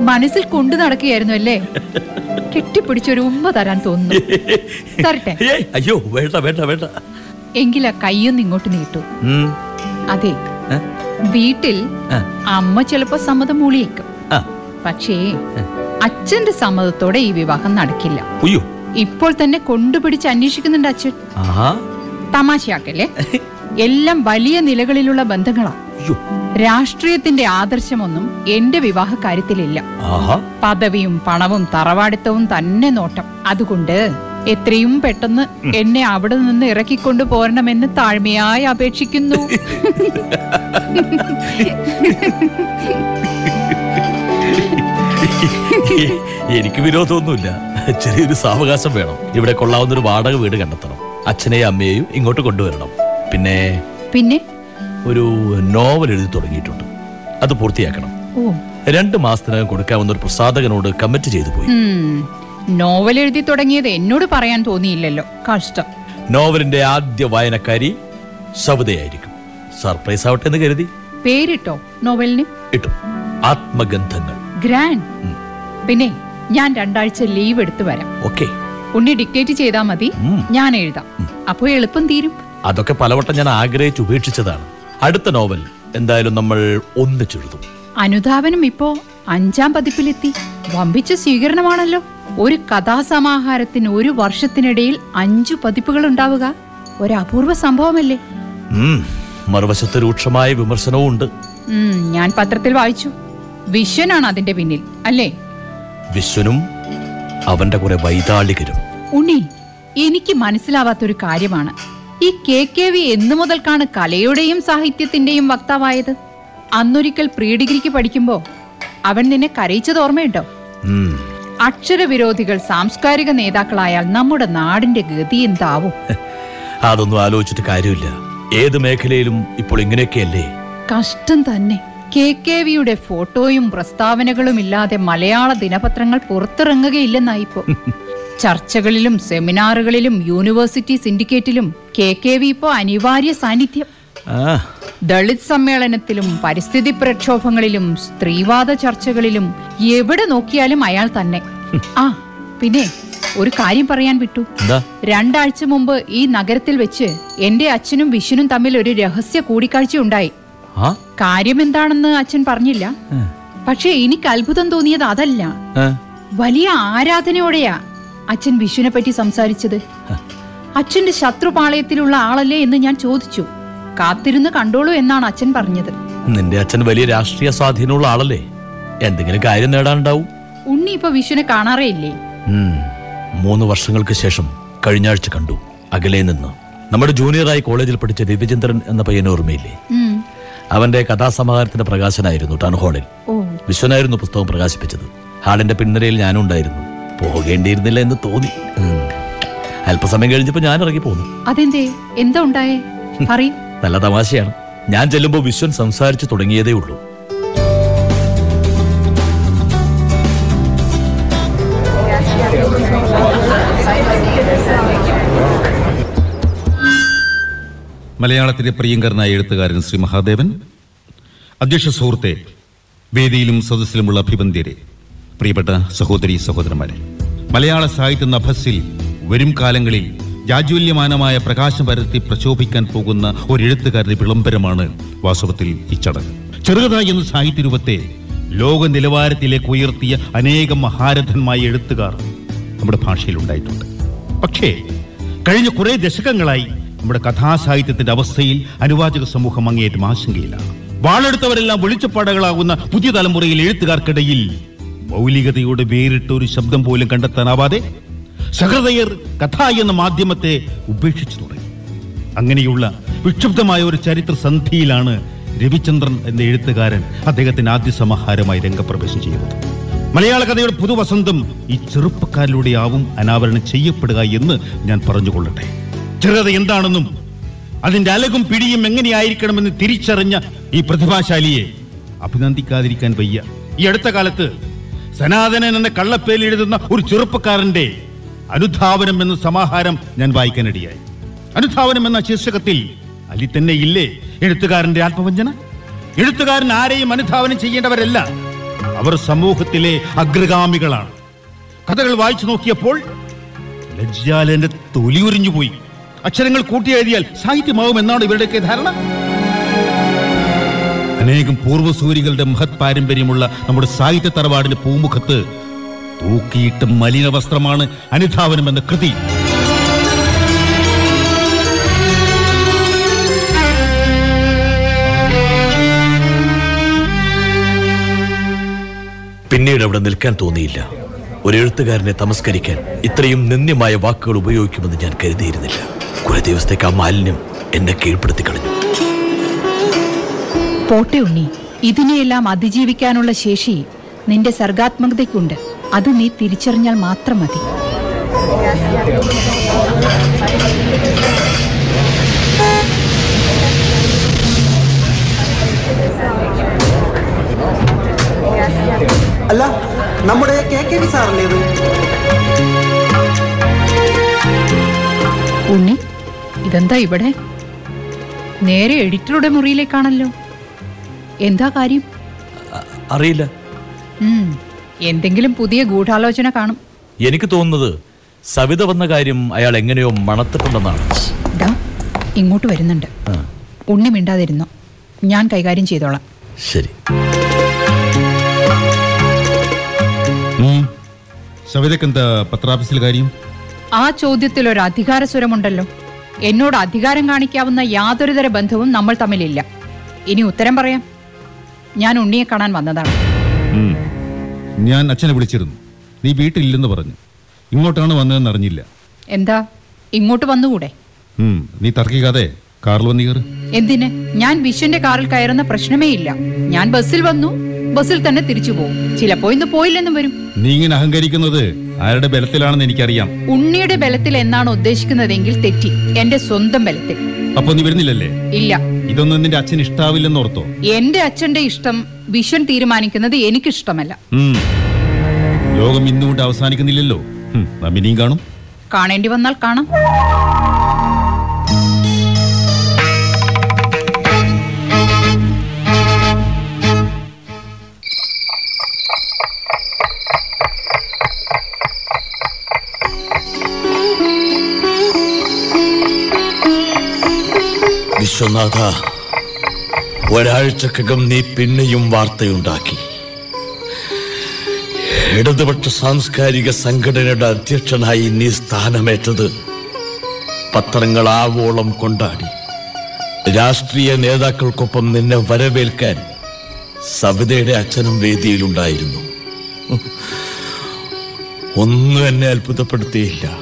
മനസ്സിൽ കൊണ്ടു നടക്കുകയായിരുന്നു അല്ലേ? കെട്ടിപ്പിടിച്ചൊരു ഉമ്മ തരാൻ തോന്നുന്നു. തരട്ടെ. അയ്യോ വേണ്ട വേണ്ട വേണ്ട. എങ്കിലാ ആ കൈയൊന്ന് ഇങ്ങോട്ട് നീട്ടു. അതെ? വീട്ടിൽ അമ്മ ചിലപ്പോ സമ്മതം മൂളിയേക്കും. പക്ഷേ അച്ഛന്റെ സമ്മതത്തോടെ ഈ വിവാഹം നടക്കില്ല. ഇപ്പോൾ തന്നെ കൊണ്ടുപിടിച്ച് അന്വേഷിക്കുന്നുണ്ട് അച്ഛൻ. തമാശയാക്കല്ലേ? എല്ലാം വലിയ നിലകളിലുള്ള ബന്ധങ്ങളാ. രാഷ്ട്രീയത്തിന്റെ ആദർശമൊന്നും എന്റെ വിവാഹ കാര്യത്തിലില്ല പദവിയും പണവും തറവാടിത്തവും തന്നെ നോട്ടം. അതുകൊണ്ട് എത്രയും പെട്ടെന്ന് എന്നെ അവിടെ നിന്ന് ഇറക്കിക്കൊണ്ടു പോരണമെന്ന് താഴ്മയായി അപേക്ഷിക്കുന്നു. എനിക്ക് വിരോധമൊന്നുമില്ല. ചെറിയൊരു സാവകാശം വേണം. ഇവിടെ കൊള്ളാവുന്ന ഒരു വാടക വീട് കണ്ടെത്തണം. അച്ഛനെയും അമ്മയെയും ഇങ്ങോട്ട് കൊണ്ടുവരണം. പിന്നെ പിന്നെ? ഒരു നോവൽ എഴുതി തുടങ്ങിയിട്ടുണ്ട്. അത് പൂർത്തിയാക്കണം. രണ്ടു മാസത്തിനകം കൊടുക്കാവുന്ന ഒരു പ്രസാധകനോട് കമ്മിറ്റ് ചെയ്തു പോയി. നോവൽ എഴുതി തുടങ്ങിയത് എന്നോട് പറയാൻ തോന്നിയില്ലല്ലോ. കഷ്ടം. നോവലിന്റെ ആദ്യ വായനക്കാരി സവിതയായിരിക്കും സർപ്രൈസ് ആവട്ടെ എന്ന് കരുതി. പേരിട്ടോ നോവലിന്? ഇട്ടു. ആത്മഗന്ധങ്ങൾ. ഗ്രാൻഡ്. പിന്നെ ഞാൻ രണ്ടാഴ്ച ലീവ് എടുത്തു വരാം. ഓക്കെ. ഉണ്ണി ഡിക്റ്റേറ്റ് ചെയ്താൽ മതി. ഞാൻ എഴുതാം. അപ്പോ എളുപ്പം തീരും. അതൊക്കെ പലവട്ടം ഞാൻ ആഗ്രഹിച്ച് ഉപേക്ഷിച്ചതാണ്. അടുത്ത നോവൽ എന്തായാലും നമ്മൾ ഒന്നിച്ചെഴുതും. അനുധാവനം ഇപ്പോ അഞ്ചാം പതിപ്പിലെത്തി. വമ്പിച്ച സ്വീകരണമാണല്ലോ. ഒരു കഥാസമാഹാരത്തിന് ഒരു വർഷത്തിനിടയിൽ അഞ്ചു പതിപ്പുകൾ ഉണ്ടാവുക. ഒരു അപൂർവ സംഭവമല്ലേ? മറുവശത്ത് രൂക്ഷമായ വിമർശനവും ഉണ്ട്. ഞാൻ പത്രത്തിൽ വായിച്ചു. വിശ്വനാണ് അതിന്റെ പിന്നിൽ അല്ലേ? വിശ്വനും അവന്റെ കുറെ വൈതാളികരും. ഉണ്ണി എനിക്ക് മനസ്സിലാവാത്തൊരു കാര്യമാണ്. ഈ കെ കെ വി എന്നു മുതൽക്കാണ് കലയുടെയും സാഹിത്യത്തിന്റെയും വക്താവായത്. അന്നൊരിക്കൽ പ്രീ ഡിഗ്രിക്ക് പഠിക്കുമ്പോ അവൻ നിന്നെ കരയിച്ചത് ഓർമ്മയുണ്ടോ? അക്ഷരവിരോധികൾ സാംസ്കാരിക നേതാക്കളായാൽ നമ്മുടെ നാടിന്റെ ഗതി എന്താവും? അതൊന്നും ആലോചിച്ചിട്ട് കാര്യമില്ല. ഏത് മേഖലയിലും ഇപ്പോൾ ഇങ്ങനെയൊക്കെയല്ലേ? കഷ്ടം തന്നെ. കെ കെ വിയുടെ ഫോട്ടോയും പ്രസ്താവനകളും ഇല്ലാതെ മലയാള ദിനപത്രങ്ങൾ പുറത്തിറങ്ങുകയില്ലെന്നായിപ്പോ. ചർച്ചകളിലും സെമിനാറുകളിലും യൂണിവേഴ്സിറ്റി സിൻഡിക്കേറ്റിലും കെ കെ വി ഇപ്പോ അനിവാര്യ സാന്നിധ്യം. ദളിത് സമ്മേളനത്തിലും പരിസ്ഥിതി പ്രക്ഷോഭങ്ങളിലും സ്ത്രീവാദ ചർച്ചകളിലും എവിടെ നോക്കിയാലും അയാൾ തന്നെ. ആ പിന്നെ ഒരു കാര്യം പറയാൻ വിട്ടു. രണ്ടാഴ്ച മുമ്പ് ഈ നഗരത്തിൽ വെച്ച് എന്റെ അച്ഛനും വിഷുനും തമ്മിൽ ഒരു രഹസ്യ കൂടിക്കാഴ്ച ഉണ്ടായി. കാര്യം എന്താണെന്ന് അച്ഛൻ പറഞ്ഞില്ല. പക്ഷേ എനിക്ക് അത്ഭുതം തോന്നിയത് അതല്ല. വലിയ ആരാധനയോടെയാ അച്ഛൻ വിഷുവിനെ പറ്റി സംസാരിച്ചത്. അച്ഛന്റെ ശത്രുപാളയത്തിലുള്ള ആളല്ലേ എന്ന് ഞാൻ ചോദിച്ചു. കാത്തിരുന്ന് കണ്ടോളൂ എന്നാണ് അച്ഛൻ പറഞ്ഞത്. നിന്റെ അച്ഛൻ വലിയ രാഷ്ട്രീയ സ്വാധീനമുള്ള ആളല്ലേ? എന്തെങ്കിലും കാര്യം നേടാനുണ്ടാവും. ഉണ്ണി ഇപ്പൊ വിഷുവിനെ കാണാറേ ഇല്ലേ? മൂന്ന് വർഷങ്ങൾക്ക് ശേഷം കഴിഞ്ഞ ആഴ്ച കണ്ടു. അകലെ നിന്ന്. നമ്മുടെ ജൂനിയറായി കോളേജിൽ പഠിച്ച രവിചന്ദ്രൻ എന്ന പയ്യനെ ഓർമ്മയില്ലേ? അവന്റെ കഥാസമാഹാരത്തിന്റെ പ്രകാശനായിരുന്നു ടൗൺ ഹാളിൽ. വിശ്വനായിരുന്നു പുസ്തകം പ്രകാശിപ്പിച്ചത്. ഹാളിന്റെ പിൻനിരയിൽ ഞാനും ഉണ്ടായിരുന്നു. പോകേണ്ടിയിരുന്നില്ല എന്ന് തോന്നി. അല്പസമയം കഴിഞ്ഞപ്പോ ഞാൻ ഇറങ്ങി പോന്നു അതെന്തേ? എന്താ ഉണ്ടായേ? പറയൂ. നല്ല തമാശയാണ്. ഞാൻ ചെല്ലുമ്പോൾ വിശ്വൻ സംസാരിച്ചു തുടങ്ങിയതേ ഉള്ളൂ. മലയാളത്തിലെ പ്രിയങ്കരനായ എഴുത്തുകാരൻ ശ്രീ മഹാദേവൻ അധ്യക്ഷ സുഹൃത്തെ വേദിയിലും സദസ്സിലുമുള്ള അഭിബന്ധ്യരെ പ്രിയപ്പെട്ട സഹോദരി സഹോദരന്മാരെ. മലയാള സാഹിത്യ നഭസിൽ വരും കാലങ്ങളിൽ ജാജ്വല്യമാനമായ പ്രകാശം പരത്തി പ്രശോഭിക്കാൻ പോകുന്ന ഒരു എഴുത്തുകാരുടെ വിളംബരമാണ് വാസ്തവത്തിൽ ഈ ചടങ്ങ്. ചെറുകഥ എന്ന സാഹിത്യ രൂപത്തെ ലോക നിലവാരത്തിലേക്ക് ഉയർത്തിയ അനേകം മഹാരഥന്മായ എഴുത്തുകാർ നമ്മുടെ ഭാഷയിൽ ഉണ്ടായിട്ടുണ്ട്. പക്ഷേ കഴിഞ്ഞ കുറേ ദശകങ്ങളായി നമ്മുടെ കഥാസാഹിത്യത്തിന്റെ അവസ്ഥയിൽ അനുവാചക സമൂഹം അങ്ങേയറ്റം ആശങ്കയിലാണ്. വാളെടുത്തവരെല്ലാം വെളിച്ചപ്പാടകളാകുന്ന പുതിയ തലമുറയിൽ എഴുത്തുകാർക്കിടയിൽ മൗലികതയുടെ വേറിട്ട ഒരു ശബ്ദം പോലും കണ്ടെത്താനാവാതെ സഹൃദയർ കഥ എന്ന മാധ്യമത്തെ ഉപേക്ഷിച്ചു തുടങ്ങി. അങ്ങനെയുള്ള വിക്ഷുബ്ധമായ ഒരു ചരിത്ര സന്ധിയിലാണ് രവിചന്ദ്രൻ എന്ന എഴുത്തുകാരൻ അദ്ദേഹത്തിന്റെ ആദ്യ സമാഹാരമായി രംഗപ്രവേശം ചെയ്യുന്നത്. മലയാള കഥയുടെ പുതുവസന്തം ഈ ചെറുപ്പക്കാരിലൂടെയാവും അനാവരണം ചെയ്യപ്പെടുക എന്ന് ഞാൻ പറഞ്ഞുകൊള്ളട്ടെ. ചെറുകഥ എന്താണെന്നും അതിന്റെ അലകും പിടിയും എങ്ങനെയായിരിക്കണമെന്ന് തിരിച്ചറിഞ്ഞ ഈ പ്രതിഭാശാലിയെ അഭിനന്ദിക്കാതിരിക്കാൻ വയ്യ. ഈ അടുത്ത കാലത്ത് സനാതനൻ എന്ന കള്ളപ്പേരിൽ എഴുതുന്ന ഒരു ചെറുപ്പക്കാരന്റെ അനുധാവനം എന്ന സമാഹാരം ഞാൻ വായിക്കാനിടയായി. അനുധാവനം എന്ന ശീർഷകത്തിൽ അലി തന്നെ ഇല്ലേ? എഴുത്തുകാരന്റെ ആത്മവഞ്ചന? എഴുത്തുകാരൻ ആരെയും അനുധാവനം ചെയ്യേണ്ടവരല്ല. അവർ സമൂഹത്തിലെ അഗ്രഗാമികളാണ്. കഥകൾ വായിച്ചു നോക്കിയപ്പോൾ ലജ്ജാലന്റെ തൊലി ഉരിഞ്ഞുപോയി. അക്ഷരങ്ങൾ കൂട്ടി എഴുതിയാൽ സാഹിത്യമാവും എന്നാണ് ഇവരുടെയൊക്കെ ധാരണ. അനേകം പൂർവസൂരികളുടെ മഹത് പാരമ്പര്യമുള്ള നമ്മുടെ സാഹിത്യ തറവാടിന്റെ പൂമുഖത്ത് തൂക്കിയിട്ട് മലിന വസ്ത്രമാണ് അനുധാവനം എന്ന കൃതി. പിന്നീട് അവിടെ നിൽക്കാൻ തോന്നിയില്ല. ഒരു എഴുത്തുകാരനെ തമസ്കരിക്കാൻ ഇത്രയും നിന്ദ്യമായ വാക്കുകൾ ഉപയോഗിക്കുമെന്ന് ഞാൻ കരുതിയിരുന്നില്ല. കുറെ ദിവസത്തേക്ക് ആ മാലിന്യം എന്നെ കീഴ്പ്പെടുത്തി കളഞ്ഞു. പോട്ടെ ഉണ്ണി ഇതിനെയെല്ലാം അതിജീവിക്കാനുള്ള ശേഷി നിന്റെ സർഗാത്മകതയ്ക്കുണ്ട്. അത് നീ തിരിച്ചറിഞ്ഞാൽ മാത്രം മതി. അല്ല നമ്മുടെ കെ കെ വി സാറിന്റെ ഉണ്ണി ഇതെന്താ ഇവിടെ? നേരെ എഡിറ്ററുടെ മുറിയിലേക്കാണല്ലോ. എന്താ കാര്യം? അറിയില്ല. എന്തെങ്കിലും പുതിയ ഗൂഢാലോചന കാണും. എനിക്ക് തോന്നുന്നത് സവിത വന്ന കാര്യം അയാൾ എങ്ങനെയോ മണത്തിട്ടുണ്ടെന്നാണ്. ഇങ്ങോട്ട് വരുന്നുണ്ട്. ഉണ്ണി മിണ്ടാതിരുന്നു. ഞാൻ കൈകാര്യം ചെയ്തോളാം. ശരി. പത്രാഫീസിൽ കാര്യം? ആ ചോദ്യത്തിൽ ഒരു അധികാര സ്വരമുണ്ടല്ലോ. എന്നോട് അധികാരം കാണിക്കാവുന്ന യാതൊരുതര ബന്ധവും നമ്മൾ തമ്മിലില്ല. ഇനി ഉത്തരം പറയാം. ഞാൻ ഉണ്ണിയെ കാണാൻ വന്നതാണ്. ഞാൻ അച്ഛനെ വിളിച്ചിരുന്നു. നീ വീട്ടിലില്ലെന്ന് പറഞ്ഞു. ഇങ്ങോട്ടാണ് വന്നതെന്ന് അറിഞ്ഞില്ല. എന്താ? ഇങ്ങോട്ട് വന്നുകൂടെ? നീ തർക്കിക്കാതെ കാറിൽ വന്നു കയറി. എന്തിന്? ഞാൻ വിശ്വന്റെ കാറിൽ കയറുന്ന പ്രശ്നമേ ഇല്ല. ഞാൻ ബസ്സിൽ വന്നു. ബസ്സിൽ തന്നെ തിരിച്ചു പോകും ചിലപ്പോ ഇന്ന് പോയില്ലെന്നും വരും. നീ ഇങ്ങനെ അഹങ്കരിക്കുന്നത് ആരുടെ ബലത്തിലാണെന്ന് എനിക്കറിയാം. ഉണ്ണിയുടെ ബലത്തിൽ എന്നാണ് ഉദ്ദേശിക്കുന്നതെങ്കിൽ തെറ്റി. എന്റെ സ്വന്തം ബലത്തിൽ. അപ്പൊ നീ വരുന്നില്ലല്ലേ? ഇല്ല. ഇതൊന്നും നിന്റെ അച്ഛൻ ഇഷ്ടാവില്ലെന്ന് ഓർത്തോ? എന്റെ അച്ഛന്റെ ഇഷ്ടം വിശ്വൻ തീരുമാനിക്കുന്നത് എനിക്കിഷ്ടമല്ല. ഇഷ്ടമല്ല ലോകം ഇന്നുകൊണ്ട് അവസാനിക്കുന്നില്ലല്ലോ. നമ്മിനിയും കാണും. കാണേണ്ടി വന്നാൽ കാണാം. വിശ്വനാഥ ഒരാഴ്ചക്കകം നീ പിന്നെയും വാർത്തയുണ്ടാക്കി. ഇടതുപക്ഷ സാംസ്കാരിക സംഘടനയുടെ അധ്യക്ഷനായി നീ സ്ഥാനമേറ്റത് പത്രങ്ങൾ ആവോളം കൊണ്ടാടി. രാഷ്ട്രീയ നേതാക്കൾക്കൊപ്പം നിന്നെ വരവേൽക്കാൻ സവിതയുടെ അച്ഛനും വേദിയിലുണ്ടായിരുന്നു. ഒന്നും എന്നെ അത്ഭുതപ്പെടുത്തിയില്ല.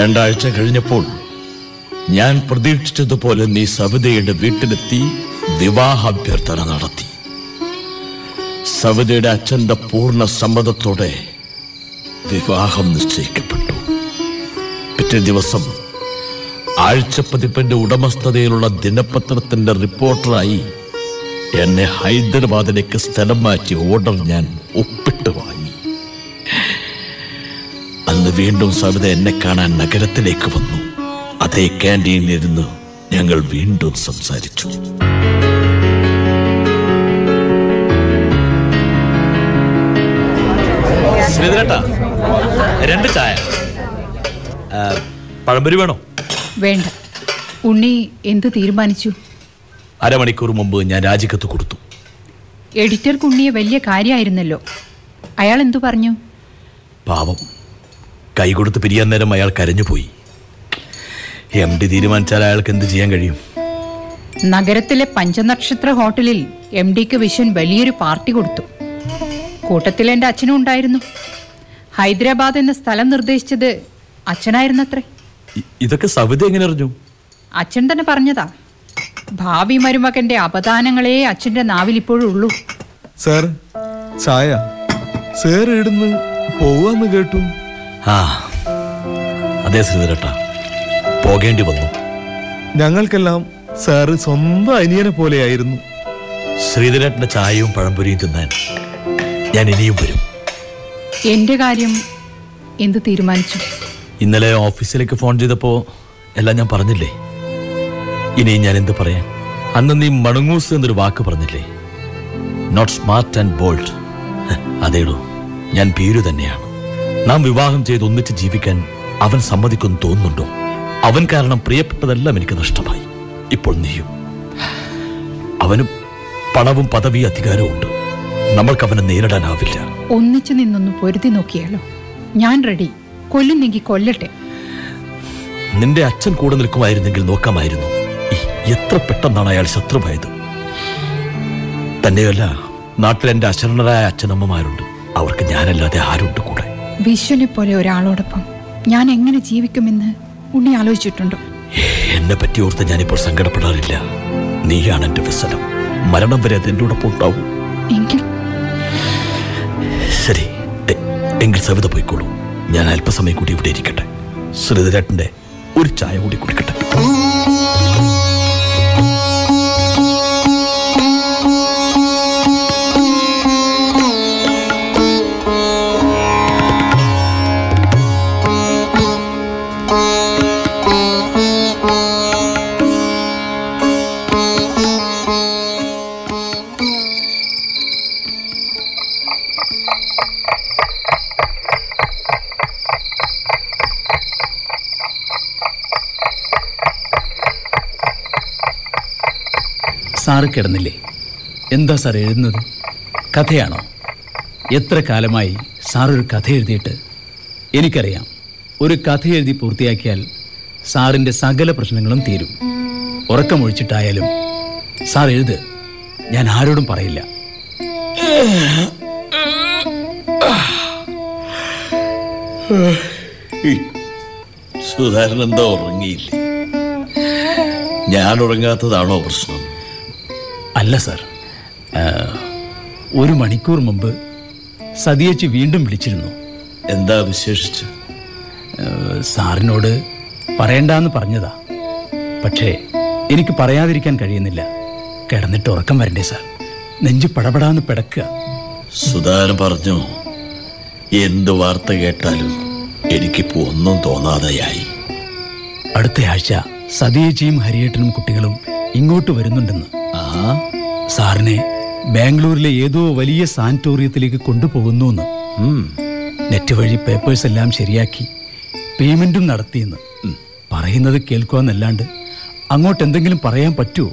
രണ്ടാഴ്ച കഴിഞ്ഞപ്പോൾ ഞാൻ പ്രതീക്ഷിച്ചതുപോലെ നീ സവിതയുടെ വീട്ടിലെത്തി വിവാഹാഭ്യർത്ഥന നടത്തി. സവിതയുടെ അച്ഛന്റെ പൂർണ സമ്മതത്തോടെ വിവാഹം നിശ്ചയിക്കപ്പെട്ടു. പിറ്റേ ദിവസം ആഴ്ചപ്പതിപ്പിന്റെ ഉടമസ്ഥതയിലുള്ള ദിനപത്രത്തിന്റെ റിപ്പോർട്ടറായി എന്നെ ഹൈദരാബാദിലേക്ക് സ്ഥലം മാറ്റി ഓർഡർ ഞാൻ ഒപ്പിട്ട് വാങ്ങി. അന്ന് വീണ്ടും സവിത എന്നെ കാണാൻ നഗരത്തിലേക്ക് വന്നു. അതേ ക്യാന്റീനിലിരുന്ന് ഞങ്ങൾ വീണ്ടും സംസാരിച്ചു. ശ്രീധരേട്ടാ രണ്ട് ചായ. പഴംപൊരി വേണോ? വേണ്ട. ഉണ്ണി എന്ത് തീരുമാനിച്ചു? അരമണിക്കൂർ മുമ്പ് ഞാൻ രാജിക്കത്ത് കൊടുത്തു. എഡിറ്റർക്ക് ഉണ്ണിയെ വലിയ കാര്യമായിരുന്നല്ലോ. അയാൾ എന്തു പറഞ്ഞു? പാവം. കൈ കൊടുത്ത് പിരിയാൻ നേരം അയാൾ കരഞ്ഞുപോയി. എം ഡി തീരുമാനിച്ചാൽ അയാൾക്ക് എന്ത് ചെയ്യാൻ കഴിയും? നഗരത്തിലെ പഞ്ചനക്ഷത്ര ഹോട്ടലിൽ എം ഡിക്ക് വിശ്വൻ വലിയൊരു പാർട്ടി കൊടുത്തു. കൂട്ടത്തിൽ എന്റെ അച്ഛനും ഉണ്ടായിരുന്നു. ഹൈദരാബാദ് എന്ന സ്ഥലം നിർദ്ദേശിച്ചത് അച്ഛനായിരുന്നത്രേ. ഇതൊക്കെ സവിത എങ്ങനെ അറിഞ്ഞു? അച്ഛൻ തന്നെ പറഞ്ഞതാ. ഭാവി മരുമകന്റെ അപദാനങ്ങളെ അച്ഛന്റെ നാവിൽ ഇപ്പോഴും ഉള്ളൂ. സാർ ചായ. സാർ ഇടുന്ന് പോവാന്ന് കേട്ടു. ആ അതേ ശ്രീധരേട്ടാ പോകേണ്ടി വന്നു. ഞങ്ങൾക്കെല്ലാം സാറ് സ്വന്തം അനിയനെ പോലെയായിരുന്നു. ശ്രീധരേട്ടന്റെ ചായയും പഴംപൊരിയും തിന്നാൻ ഞാൻ ഇനിയും വരും. എന്റെ കാര്യം എന്ത് തീരുമാനിച്ചു? ഇന്നലെ ഓഫീസിലേക്ക് ഫോൺ ചെയ്തപ്പോ എല്ലാം ഞാൻ പറഞ്ഞില്ലേ? ഇനി ഞാൻ എന്ത് പറയാൻ? അന്ന് നീ മണുങ്ങൂസ് എന്നൊരു വാക്ക് പറഞ്ഞില്ലേ? നോട്ട് സ്മാർട്ട് ആൻഡ് ബോൾഡ് അതേടൂ ഞാൻ ഭീരു തന്നെയാണ് നാം വിവാഹം ചെയ്ത് ഒന്നിച്ച് ജീവിക്കാൻ അവൻ സമ്മതിക്കുമെന്ന് തോന്നുന്നുണ്ടോ? അവൻ കാരണം പ്രിയപ്പെട്ടതെല്ലാം എനിക്ക് നഷ്ടമായി. ഇപ്പോൾ നീയും. അവന് പണവും പദവി അധികാരവും ഉണ്ട്. നമ്മൾക്ക് അവനെ നേരിടാനാവില്ല. ഒന്നിച്ചു നിന്നൊന്ന് പൊരുതി നോക്കിയാലോ? ഞാൻ റെഡി കൊല്ലുന്നെങ്കിൽ കൊല്ലട്ടെ. നിന്റെ അച്ഛൻ കൂടെ നിൽക്കുമായിരുന്നെങ്കിൽ നോക്കാമായിരുന്നു. എത്ര പെട്ടെന്നാണ് അയാൾ ശത്രുവായത്. തന്നെയല്ല നാട്ടിൽ എന്റെ അശരണരായ അച്ഛനമ്മമാരുണ്ട്. അവർക്ക് ഞാനല്ലാതെ ആരുണ്ട് കൂടെ? വിശ്വനെ പോലെ ഒരാളോടൊപ്പം ഞാൻ എങ്ങനെ ജീവിക്കുമെന്ന് ഉണ്ണി ആലോചിച്ചിട്ടുണ്ടോ. എന്നെ പറ്റി ഓർത്ത് ഞാനിപ്പോൾ സങ്കടപ്പെടാറില്ല. നീയാണ് എന്റെ വ്യസനം മരണം വരെ അത് എന്നോടൊപ്പം ഉണ്ടാവും. എങ്കിൽ? ശരി എങ്കിൽ സവിത പോയിക്കോളൂ. ഞാൻ അല്പസമയം കൂടി ഇവിടെ ഇരിക്കട്ടെ. ശ്രീധരാട്ടിന്റെ ഒരു ചായ കൂടി കുടിക്കട്ടെ. സാറ് കിടന്നില്ലേ എന്താ സാർ എഴുതുന്നത്? കഥയാണോ? എത്ര കാലമായി സാർ ഒരു കഥ എഴുതിയിട്ട്? എനിക്കറിയാം. ഒരു കഥ എഴുതി പൂർത്തിയാക്കിയാൽ സാറിന്റെ സകല പ്രശ്നങ്ങളും തീരും. ഉറക്കമൊഴിച്ചിട്ടായാലും. സാർ എഴുത്. ഞാൻ ആരോടും പറയില്ല. സുധാരൻ എന്താ ഉറങ്ങിയില്ലേ? ഞാൻ ഉറങ്ങാത്തതാണോ പ്രശ്നം? അല്ല സർ. ഒരു മണിക്കൂർ മുമ്പ് സതിയേച്ചി വീണ്ടും വിളിച്ചിരുന്നു. എന്താ വിശേഷിച്ച്? സാറിനോട് പറയണ്ടെന്ന് പറഞ്ഞതാ. പക്ഷേ എനിക്ക് പറയാതിരിക്കാൻ കഴിയുന്നില്ല. കിടന്നിട്ട് ഉറക്കം വരണ്ടേ സാർ. നെഞ്ചു പടപടാന്ന് പിടക്കുക. സുധാരൻ പറഞ്ഞു എന്ത് വാർത്ത കേട്ടാലും എനിക്കിപ്പോ ഒന്നും തോന്നാതെയായി. അടുത്തയാഴ്ച സതിയേച്ചിയും ഹരിയേട്ടനും കുട്ടികളും ഇങ്ങോട്ട് വരുന്നുണ്ടെന്ന്. സാറിനെ ബാംഗ്ലൂരിലെ ഏതോ വലിയ സാനിറ്റോറിയത്തിലേക്ക് കൊണ്ടുപോകുന്നു എന്ന് നെറ്റ് വഴി പേപ്പേഴ്സ് എല്ലാം ശരിയാക്കി പേയ്മെന്റും നടത്തിയെന്ന്. പറയുന്നത് കേൾക്കുവാന്നല്ലാണ്ട് അങ്ങോട്ട് എന്തെങ്കിലും പറയാൻ പറ്റുമോ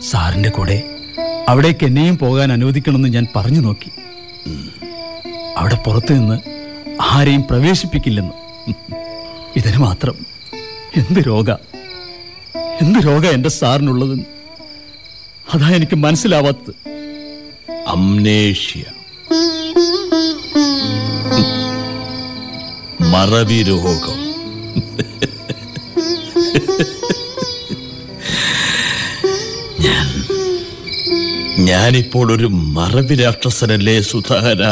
സാറിന്റെ കൂടെ അവിടേക്ക് എന്നെയും പോകാൻ അനുവദിക്കണമെന്ന് ഞാൻ പറഞ്ഞു നോക്കി. അവിടെ പുറത്തു നിന്ന് ആരെയും പ്രവേശിപ്പിക്കില്ലെന്ന്. ഇതിന് മാത്രം എന്ത് രോഗ? എന്ത് രോഗ എന്റെ സാറിനുള്ളതെന്ന്? അതാ എനിക്ക് മനസ്സിലാവാത്തത്. അംനേഷ്യ. മറവി രോഗം. ഞാൻ ഞാനിപ്പോൾ ഒരു മറവി രാക്ഷസനല്ലേ സുധാര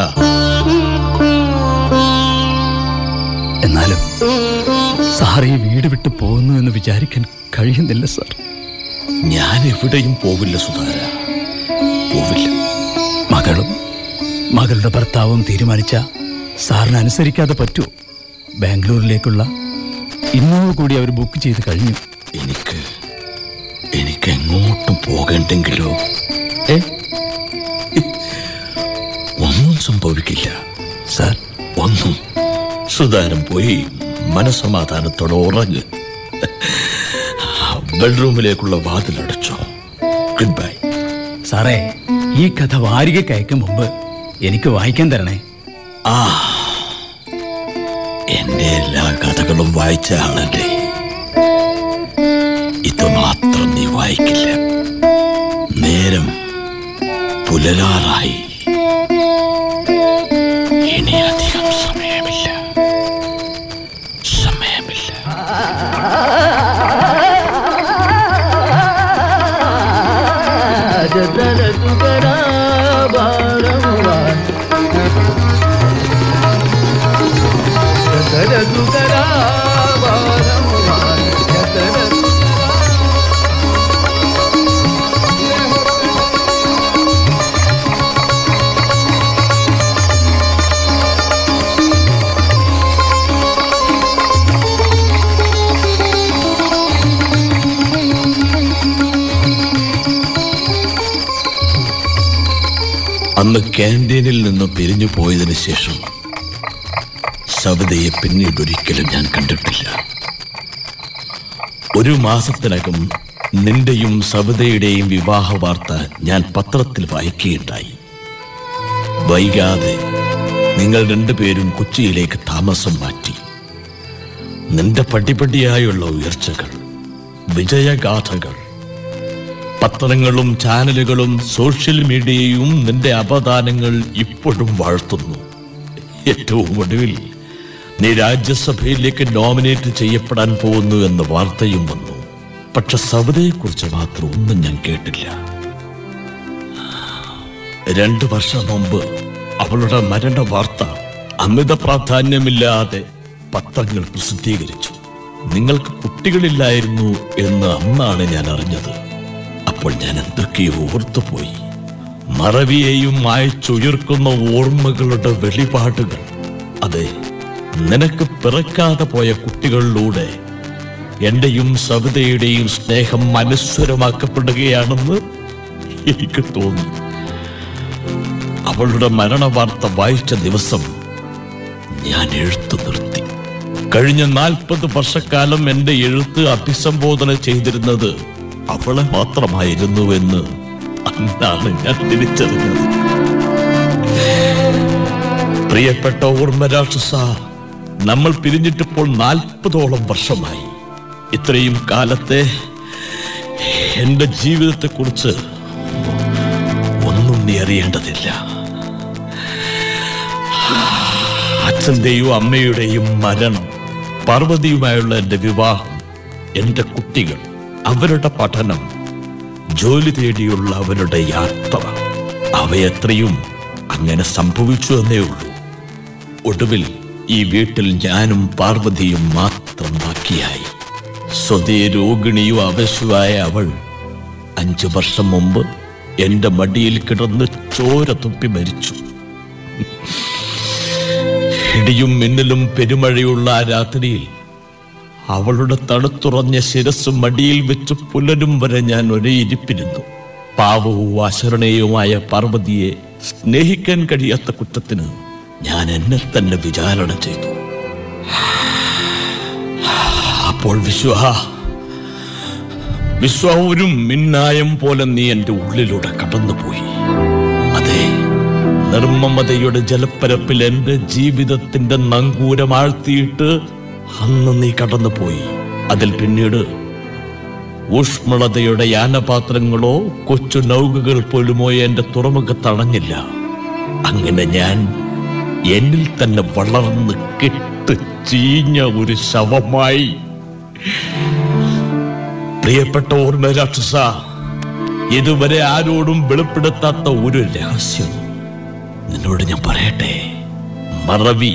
എന്നാലും സാർ ഈ വീട് വിട്ടു പോകുന്നു എന്ന് വിചാരിക്കാൻ കഴിയുന്നില്ല സാർ. ഞാൻ എവിടെയും പോവില്ല സുധാര പോവില്ല. മകളും മകളുടെ ഭർത്താവും തീരുമാനിച്ച സാറിന് അനുസരിക്കാതെ പറ്റുമോ ബാംഗ്ലൂരിലേക്കുള്ള ഇന്നോട് കൂടി അവർ ബുക്ക് ചെയ്ത് കഴിഞ്ഞു. എനിക്ക് എനിക്ക് എങ്ങോട്ടും പോകണ്ടെങ്കിലോ? ഏ? ഒന്നും സംഭവിക്കില്ല. സാർ? ഒന്നും. സുധാരം പോയി മനസമാധാനത്തോടെ ഉറങ്ങ്. ബെഡ്റൂമിലേക്കുള്ള വാതിലടച്ചോ ഗുഡ് ബൈ സാറേ ഈ കഥ വാരികയ്ക്ക് അയക്കും മുമ്പ് എനിക്ക് വായിക്കാൻ തരണേ. ആ എന്റെ എല്ലാ കഥകളും വായിച്ച ആളല്ലേ ഇത് മാത്രം നീ വായിക്കില്ല. നേരം പുലരാറായി. അന്ന് ക്യാന്റീനിൽ നിന്ന് പിരിഞ്ഞു പോയതിനു ശേഷം സവിതയെ പിന്നീട് ഒരിക്കലും ഞാൻ കണ്ടിട്ടില്ല. ഒരു മാസത്തിനകം നിന്റെയും സവിതയുടെയും വിവാഹ വാർത്ത ഞാൻ പത്രത്തിൽ വായിക്കുകയുണ്ടായി. വൈകാതെ നിങ്ങൾ രണ്ടുപേരും കൊച്ചിയിലേക്ക് താമസം മാറ്റി. നിന്റെ പടിപടിയായുള്ള ഉയർച്ചകൾ വിജയഗാഥകൾ പത്രങ്ങളും ചാനലുകളും സോഷ്യൽ മീഡിയയും നിന്റെ അപദാനങ്ങൾ ഇപ്പോഴും വാഴ്ത്തുന്നു. ഏറ്റവും ഒടുവിൽ നീ രാജ്യസഭയിലേക്ക് നോമിനേറ്റ് ചെയ്യപ്പെടാൻ പോകുന്നു എന്ന വാർത്തയും വന്നു. പക്ഷെ സവതയെക്കുറിച്ച് മാത്രം ഒന്നും ഞാൻ കേട്ടില്ല. രണ്ടു വർഷം മുമ്പ് അവളുടെ മരണ വാർത്ത അമിത പ്രാധാന്യമില്ലാതെ പത്രങ്ങൾ പ്രസിദ്ധീകരിച്ചു. നിങ്ങൾക്ക് കുട്ടികളില്ലായിരുന്നു എന്ന് അന്നാണ് ഞാൻ അറിഞ്ഞത്. അപ്പോൾ ഞാൻ എന്തൊക്കെയോ ഓർത്തുപോയി മറവിയെയും മായച്ചുയർക്കുന്ന ഓർമ്മകളുടെ വെളിപാടുകൾ. അതെ നിനക്ക് പിറക്കാതെ പോയ കുട്ടികളിലൂടെ എന്റെയും സവിതയുടെയും സ്നേഹം മനസ്വരമാക്കപ്പെടുകയാണെന്ന് എനിക്ക് തോന്നി. അവളുടെ മരണവാർത്ത വായിച്ച ദിവസം ഞാൻ എഴുത്തു നിർത്തി. കഴിഞ്ഞ നാൽപ്പത് വർഷക്കാലം എന്റെ എഴുത്ത് അഭിസംബോധന ചെയ്തിരുന്നത് അവളെ മാത്രമായിരുന്നുവെന്ന് അന്നാണ് ഞാൻ തിരിച്ചറിഞ്ഞത്. പ്രിയപ്പെട്ട ഓർമ്മ രാക്ഷസ നമ്മൾ പിരിഞ്ഞിട്ടിപ്പോൾ നാൽപ്പതോളം വർഷമായി. ഇത്രയും കാലത്തെ എന്റെ ജീവിതത്തെക്കുറിച്ച് ഒന്നും നീ അറിയേണ്ടതില്ല. അച്ഛന്റെയും അമ്മയുടെയും മരണം പാർവതിയുമായുള്ള എന്റെ വിവാഹം എന്റെ കുട്ടികൾ അവരുടെ പഠനം ജോലി തേടിയുള്ള അവരുടെ യാത്ര. അവയത്രയും അങ്ങനെ സംഭവിച്ചു എന്നേ ഉള്ളൂ. ഒടുവിൽ ഈ വീട്ടിൽ ഞാനും പാർവതിയും മാത്രം ബാക്കിയായി. സ്വതേ രോഗിണിയും അവശുവായ അവൾ അഞ്ചു വർഷം മുമ്പ് എന്റെ മടിയിൽ കിടന്ന് ചോര തുപ്പി മരിച്ചു. ഇടിയും മിന്നലും പെരുമഴയുള്ള ആ രാത്രിയിൽ അവളുടെ തണുത്തുറഞ്ഞ ശിരസ് മടിയിൽ വെച്ച് പുലരും വരെ ഞാൻ ഒരേ ഇരിപ്പിരുന്നു. പാവവും അശരണയുമായ പാർവതിയെ സ്നേഹിക്കാൻ കഴിയാത്ത കുറ്റത്തിന് ഞാൻ എന്നെ തന്നെ വിചാരണ ചെയ്തു. അപ്പോൾ വിശ്വ വിശ്വ ഒരു മിന്നായം പോലെ നീ എന്റെ ഉള്ളിലൂടെ കടന്നുപോയി. അതെ നിർമ്മമതയുടെ ജലപ്പരപ്പിൽ എന്റെ ജീവിതത്തിന്റെ നങ്കൂരം ആഴ്ത്തിയിട്ട് അന്ന് നീ കടന്നുപോയി. അതിൽ പിന്നീട് ഊഷ്മളതയുടെ യാനപാത്രങ്ങളോ കൊച്ചു നൗകകൾ പോലുമോ എന്റെ തുറമുഖ തടഞ്ഞില്ല. അങ്ങനെ ഞാൻ എന്നിൽ തന്നെ വളർന്ന് കെട്ട് ചീഞ്ഞ ഒരു ശവമായി. പ്രിയപ്പെട്ട ഓർമ്മ രാക്ഷസ ഇതുവരെ ആരോടും വെളിപ്പെടുത്താത്ത ഒരു രഹസ്യം നിന്നോട് ഞാൻ പറയട്ടെ? മറവി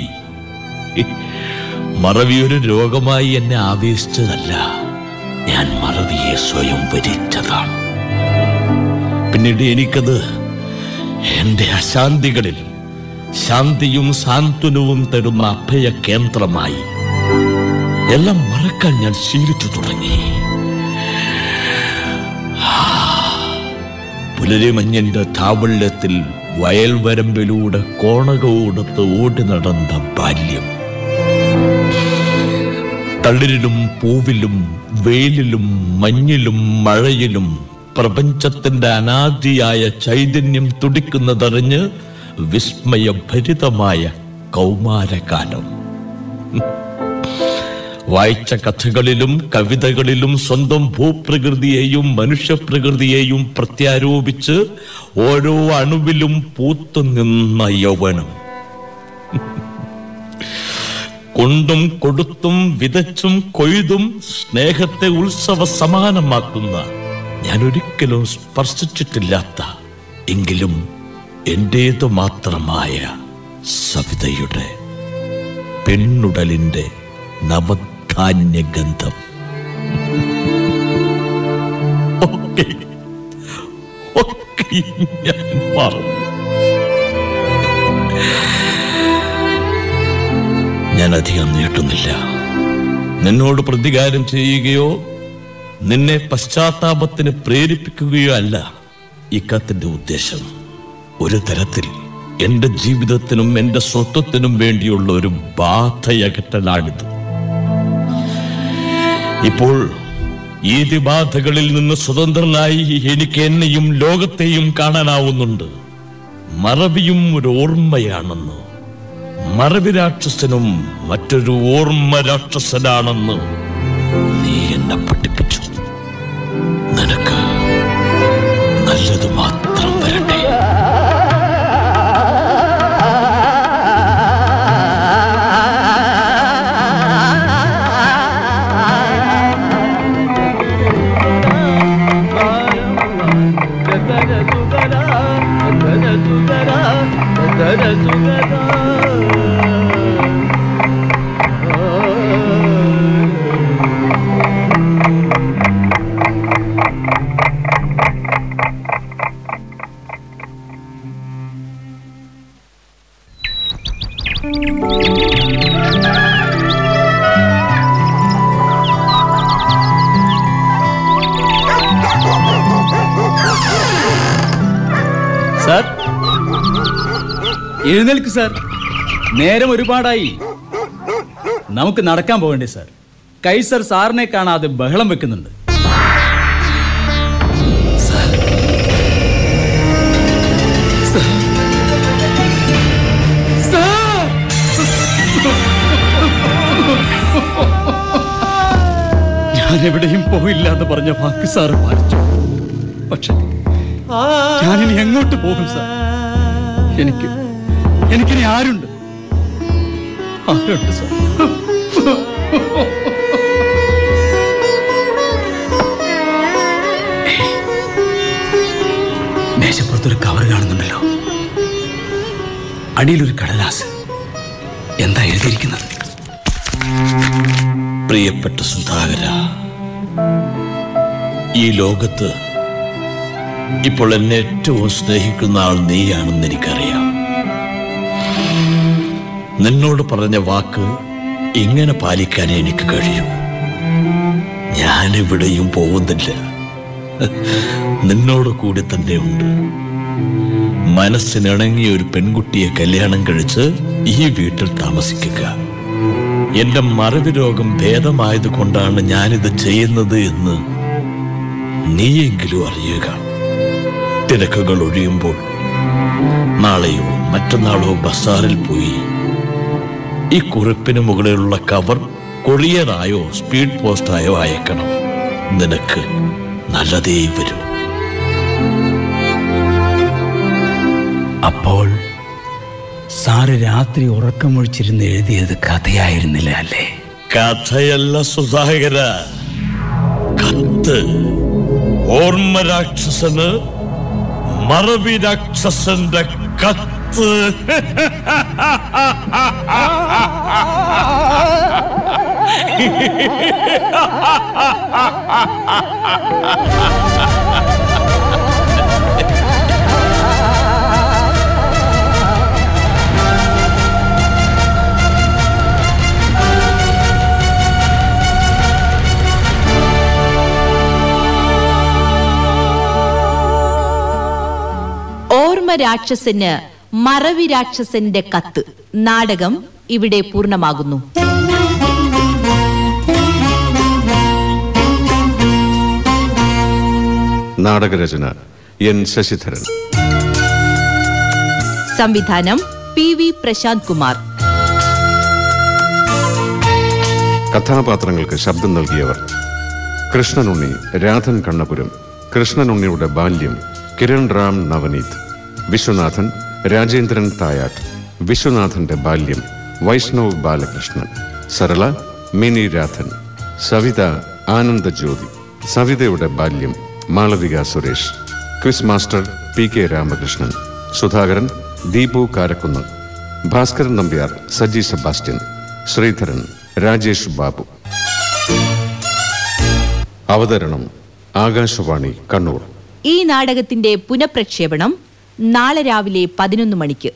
മറവി ഒരു രോഗമായി എന്നെ ആവേശിച്ചതല്ല. ഞാൻ മറവിയെ സ്വയം വരിച്ചതാണ്. പിന്നീട് എനിക്കത് എന്റെ അശാന്തികളിൽ ശാന്തിയും സാന്ത്വനവും തരുന്ന അഭയ കേന്ദ്രമായി. എല്ലാം മറക്കാൻ ഞാൻ ശീലിച്ചു തുടങ്ങി. പുലരിമഞ്ഞിന്റെ താവള്യത്തിൽ വയൽവരമ്പിലൂടെ കോണകോടത്ത് ഓടി നടന്ന ബാല്യം. തളിരിലും പൂവിലും വെയിലിലും മഞ്ഞിലും മഴയിലും പ്രപഞ്ചത്തിന്റെ അനാദിയായ ചൈതന്യം തുടിക്കുന്നതറിഞ്ഞ് വിസ്മയഭരിതമായ കൗമാരകാലം. വായിച്ച കഥകളിലും കവിതകളിലും സ്വന്തം ഭൂപ്രകൃതിയെയും മനുഷ്യപ്രകൃതിയെയും പ്രത്യാരോപിച്ച് ഓരോ അണുവിലും പൂത്തു നിന്ന യൗവനം. കൊണ്ടും കൊടുത്തും വിതച്ചും കൊയ്തും സ്നേഹത്തെ ഉത്സവ സമാനമാക്കുന്ന ഞാൻ ഒരിക്കലും സ്പർശിച്ചിട്ടില്ലാത്ത എങ്കിലും എന്റേതു മാത്രമായ സവിതയുടെ പെണ്ണുടലിന്റെ നവധാന്യഗന്ധം ഒക്കെ ഒക്കെ ഞാൻ മറന്നു. ഞാൻ അധികം നീട്ടുന്നില്ല. നിന്നോട് പ്രതികാരം ചെയ്യുകയോ നിന്നെ പശ്ചാത്താപത്തിന് പ്രേരിപ്പിക്കുകയോ അല്ല. ഈ കത്തിന്റെ ഉദ്ദേശം ഒരു തരത്തിൽ എന്റെ ജീവിതത്തിനും എന്റെ സ്വത്വത്തിനും വേണ്ടിയുള്ള ഒരു ബാധയകറ്റലാണിത്. ഇപ്പോൾ ഈ ബാധകളിൽ നിന്ന് സ്വതന്ത്രനായി എനിക്ക് എന്നെയും ലോകത്തെയും കാണാനാവുന്നുണ്ട്. മറവിയും ഒരു ഓർമ്മയാണെന്ന്. മറവി രാക്ഷസനും മറ്റൊരു ഓർമ്മ രാക്ഷസനാണെന്ന് നീ എന്നെ പഠിപ്പിച്ചു. നിനക്ക് സാർ? എഴുന്നേൽക്ക് സാർ. നേരം ഒരുപാടായി. നമുക്ക് നടക്കാൻ പോകണ്ടേ സാർ. കൈസർ സാറിനെ കാണാതെ ബഹളം വെക്കുന്നുണ്ട്. ഞാൻ എവിടെയും പോയില്ല എന്ന് പറഞ്ഞ വാക്ക് സാറ് പാലിച്ചു പക്ഷെ ഞാനിനി എങ്ങോട്ട് പോകും സാർ? എനിക്ക് എനിക്കിനി ആരുണ്ട്? ആരുണ്ട് സാർ? മേശപ്പുറത്തൊരു കവർ കാണുന്നുണ്ടല്ലോ. അടിയിലൊരു കടലാസ്. എന്താ എഴുതിയിരിക്കുന്നത്? പ്രിയപ്പെട്ട സുധാകര ഈ ലോകത്ത് ഇപ്പോൾ എന്നെ ഏറ്റവും സ്നേഹിക്കുന്ന ആൾ നീയാണെന്ന് എനിക്കറിയാം. നിന്നോട് പറഞ്ഞ വാക്ക് ഇങ്ങനെ പാലിക്കാൻ എനിക്ക് കഴിയും. ഞാൻ ഇവിടെയും പോകുന്നില്ല. നിന്നോട് കൂടി തന്നെയുണ്ട് മനസ്സിനിണങ്ങിയ ഒരു പെൺകുട്ടിയെ കല്യാണം കഴിച്ച് ഈ വീട്ടിൽ താമസിക്കുക. എന്റെ മറവി രോഗം ഭേദമായത് കൊണ്ടാണ് ഞാനിത് ചെയ്യുന്നത് എന്ന് നീയെങ്കിലും അറിയുക. തിരക്കുകൾ ഒഴിയുമ്പോൾ നാളെയോ മറ്റന്നാളോ ബസാറിൽ പോയി. ഈ കുറിപ്പിന് മുകളിലുള്ള കവർ കൊറിയറായോ സ്പീഡ് പോസ്റ്റായോ അയക്കണം. നിനക്ക് നല്ലതേ വരൂ. അപ്പോൾ സാറ് രാത്രി ഉറക്കമൊഴിച്ചിരുന്ന് എഴുതിയത് കഥയായിരുന്നില്ല അല്ലേ? കഥയല്ല സുധാകര. കത്ത് ഓർമ്മ രാക്ഷസന് മറവി രാക്ഷസന്റെ കത്ത്. ഓർമ്മ [LAUGHS] രാക്ഷസന് മറവി രാക്ഷസന്റെ കത്ത്. നാടകം ഇവിടെ പൂർണമാകുന്നു. നാടകരചന എൻ ശശിധരൻ. സംവിധാനം പി വി പ്രശാന്ത് കുമാർ. കഥാപാത്രങ്ങൾക്ക് ശബ്ദം നൽകിയവർ കൃഷ്ണനുണ്ണി രാധൻ കണ്ണപുരം കൃഷ്ണനുണ്ണിയുടെ ബാല്യം കിരൺ റാം നവനീത്. വിശ്വനാഥൻ രാജേന്ദ്രൻ തായാട്ട് വിശ്വനാഥന്റെ ബാല്യം വൈഷ്ണവ് ബാലകൃഷ്ണൻ സരള മിനി രാധൻ സവിത ആനന്ദ ജ്യോതി സവിതയുടെ ബാല്യം Malavika Suresh quiz master P K Ramakrishnan Sudhakaran Deepu Karakkunnu Bhaskaran Nambiar Saji Sebastian Sreedharan Rajesh Babu. അവതരണം ആകാശവാണി കണ്ണൂർ. ഈ നാടകത്തിന്റെ പുനഃപ്രക്ഷേപണം നാളെ രാവിലെ പതിനൊന്ന് മണിക്ക്.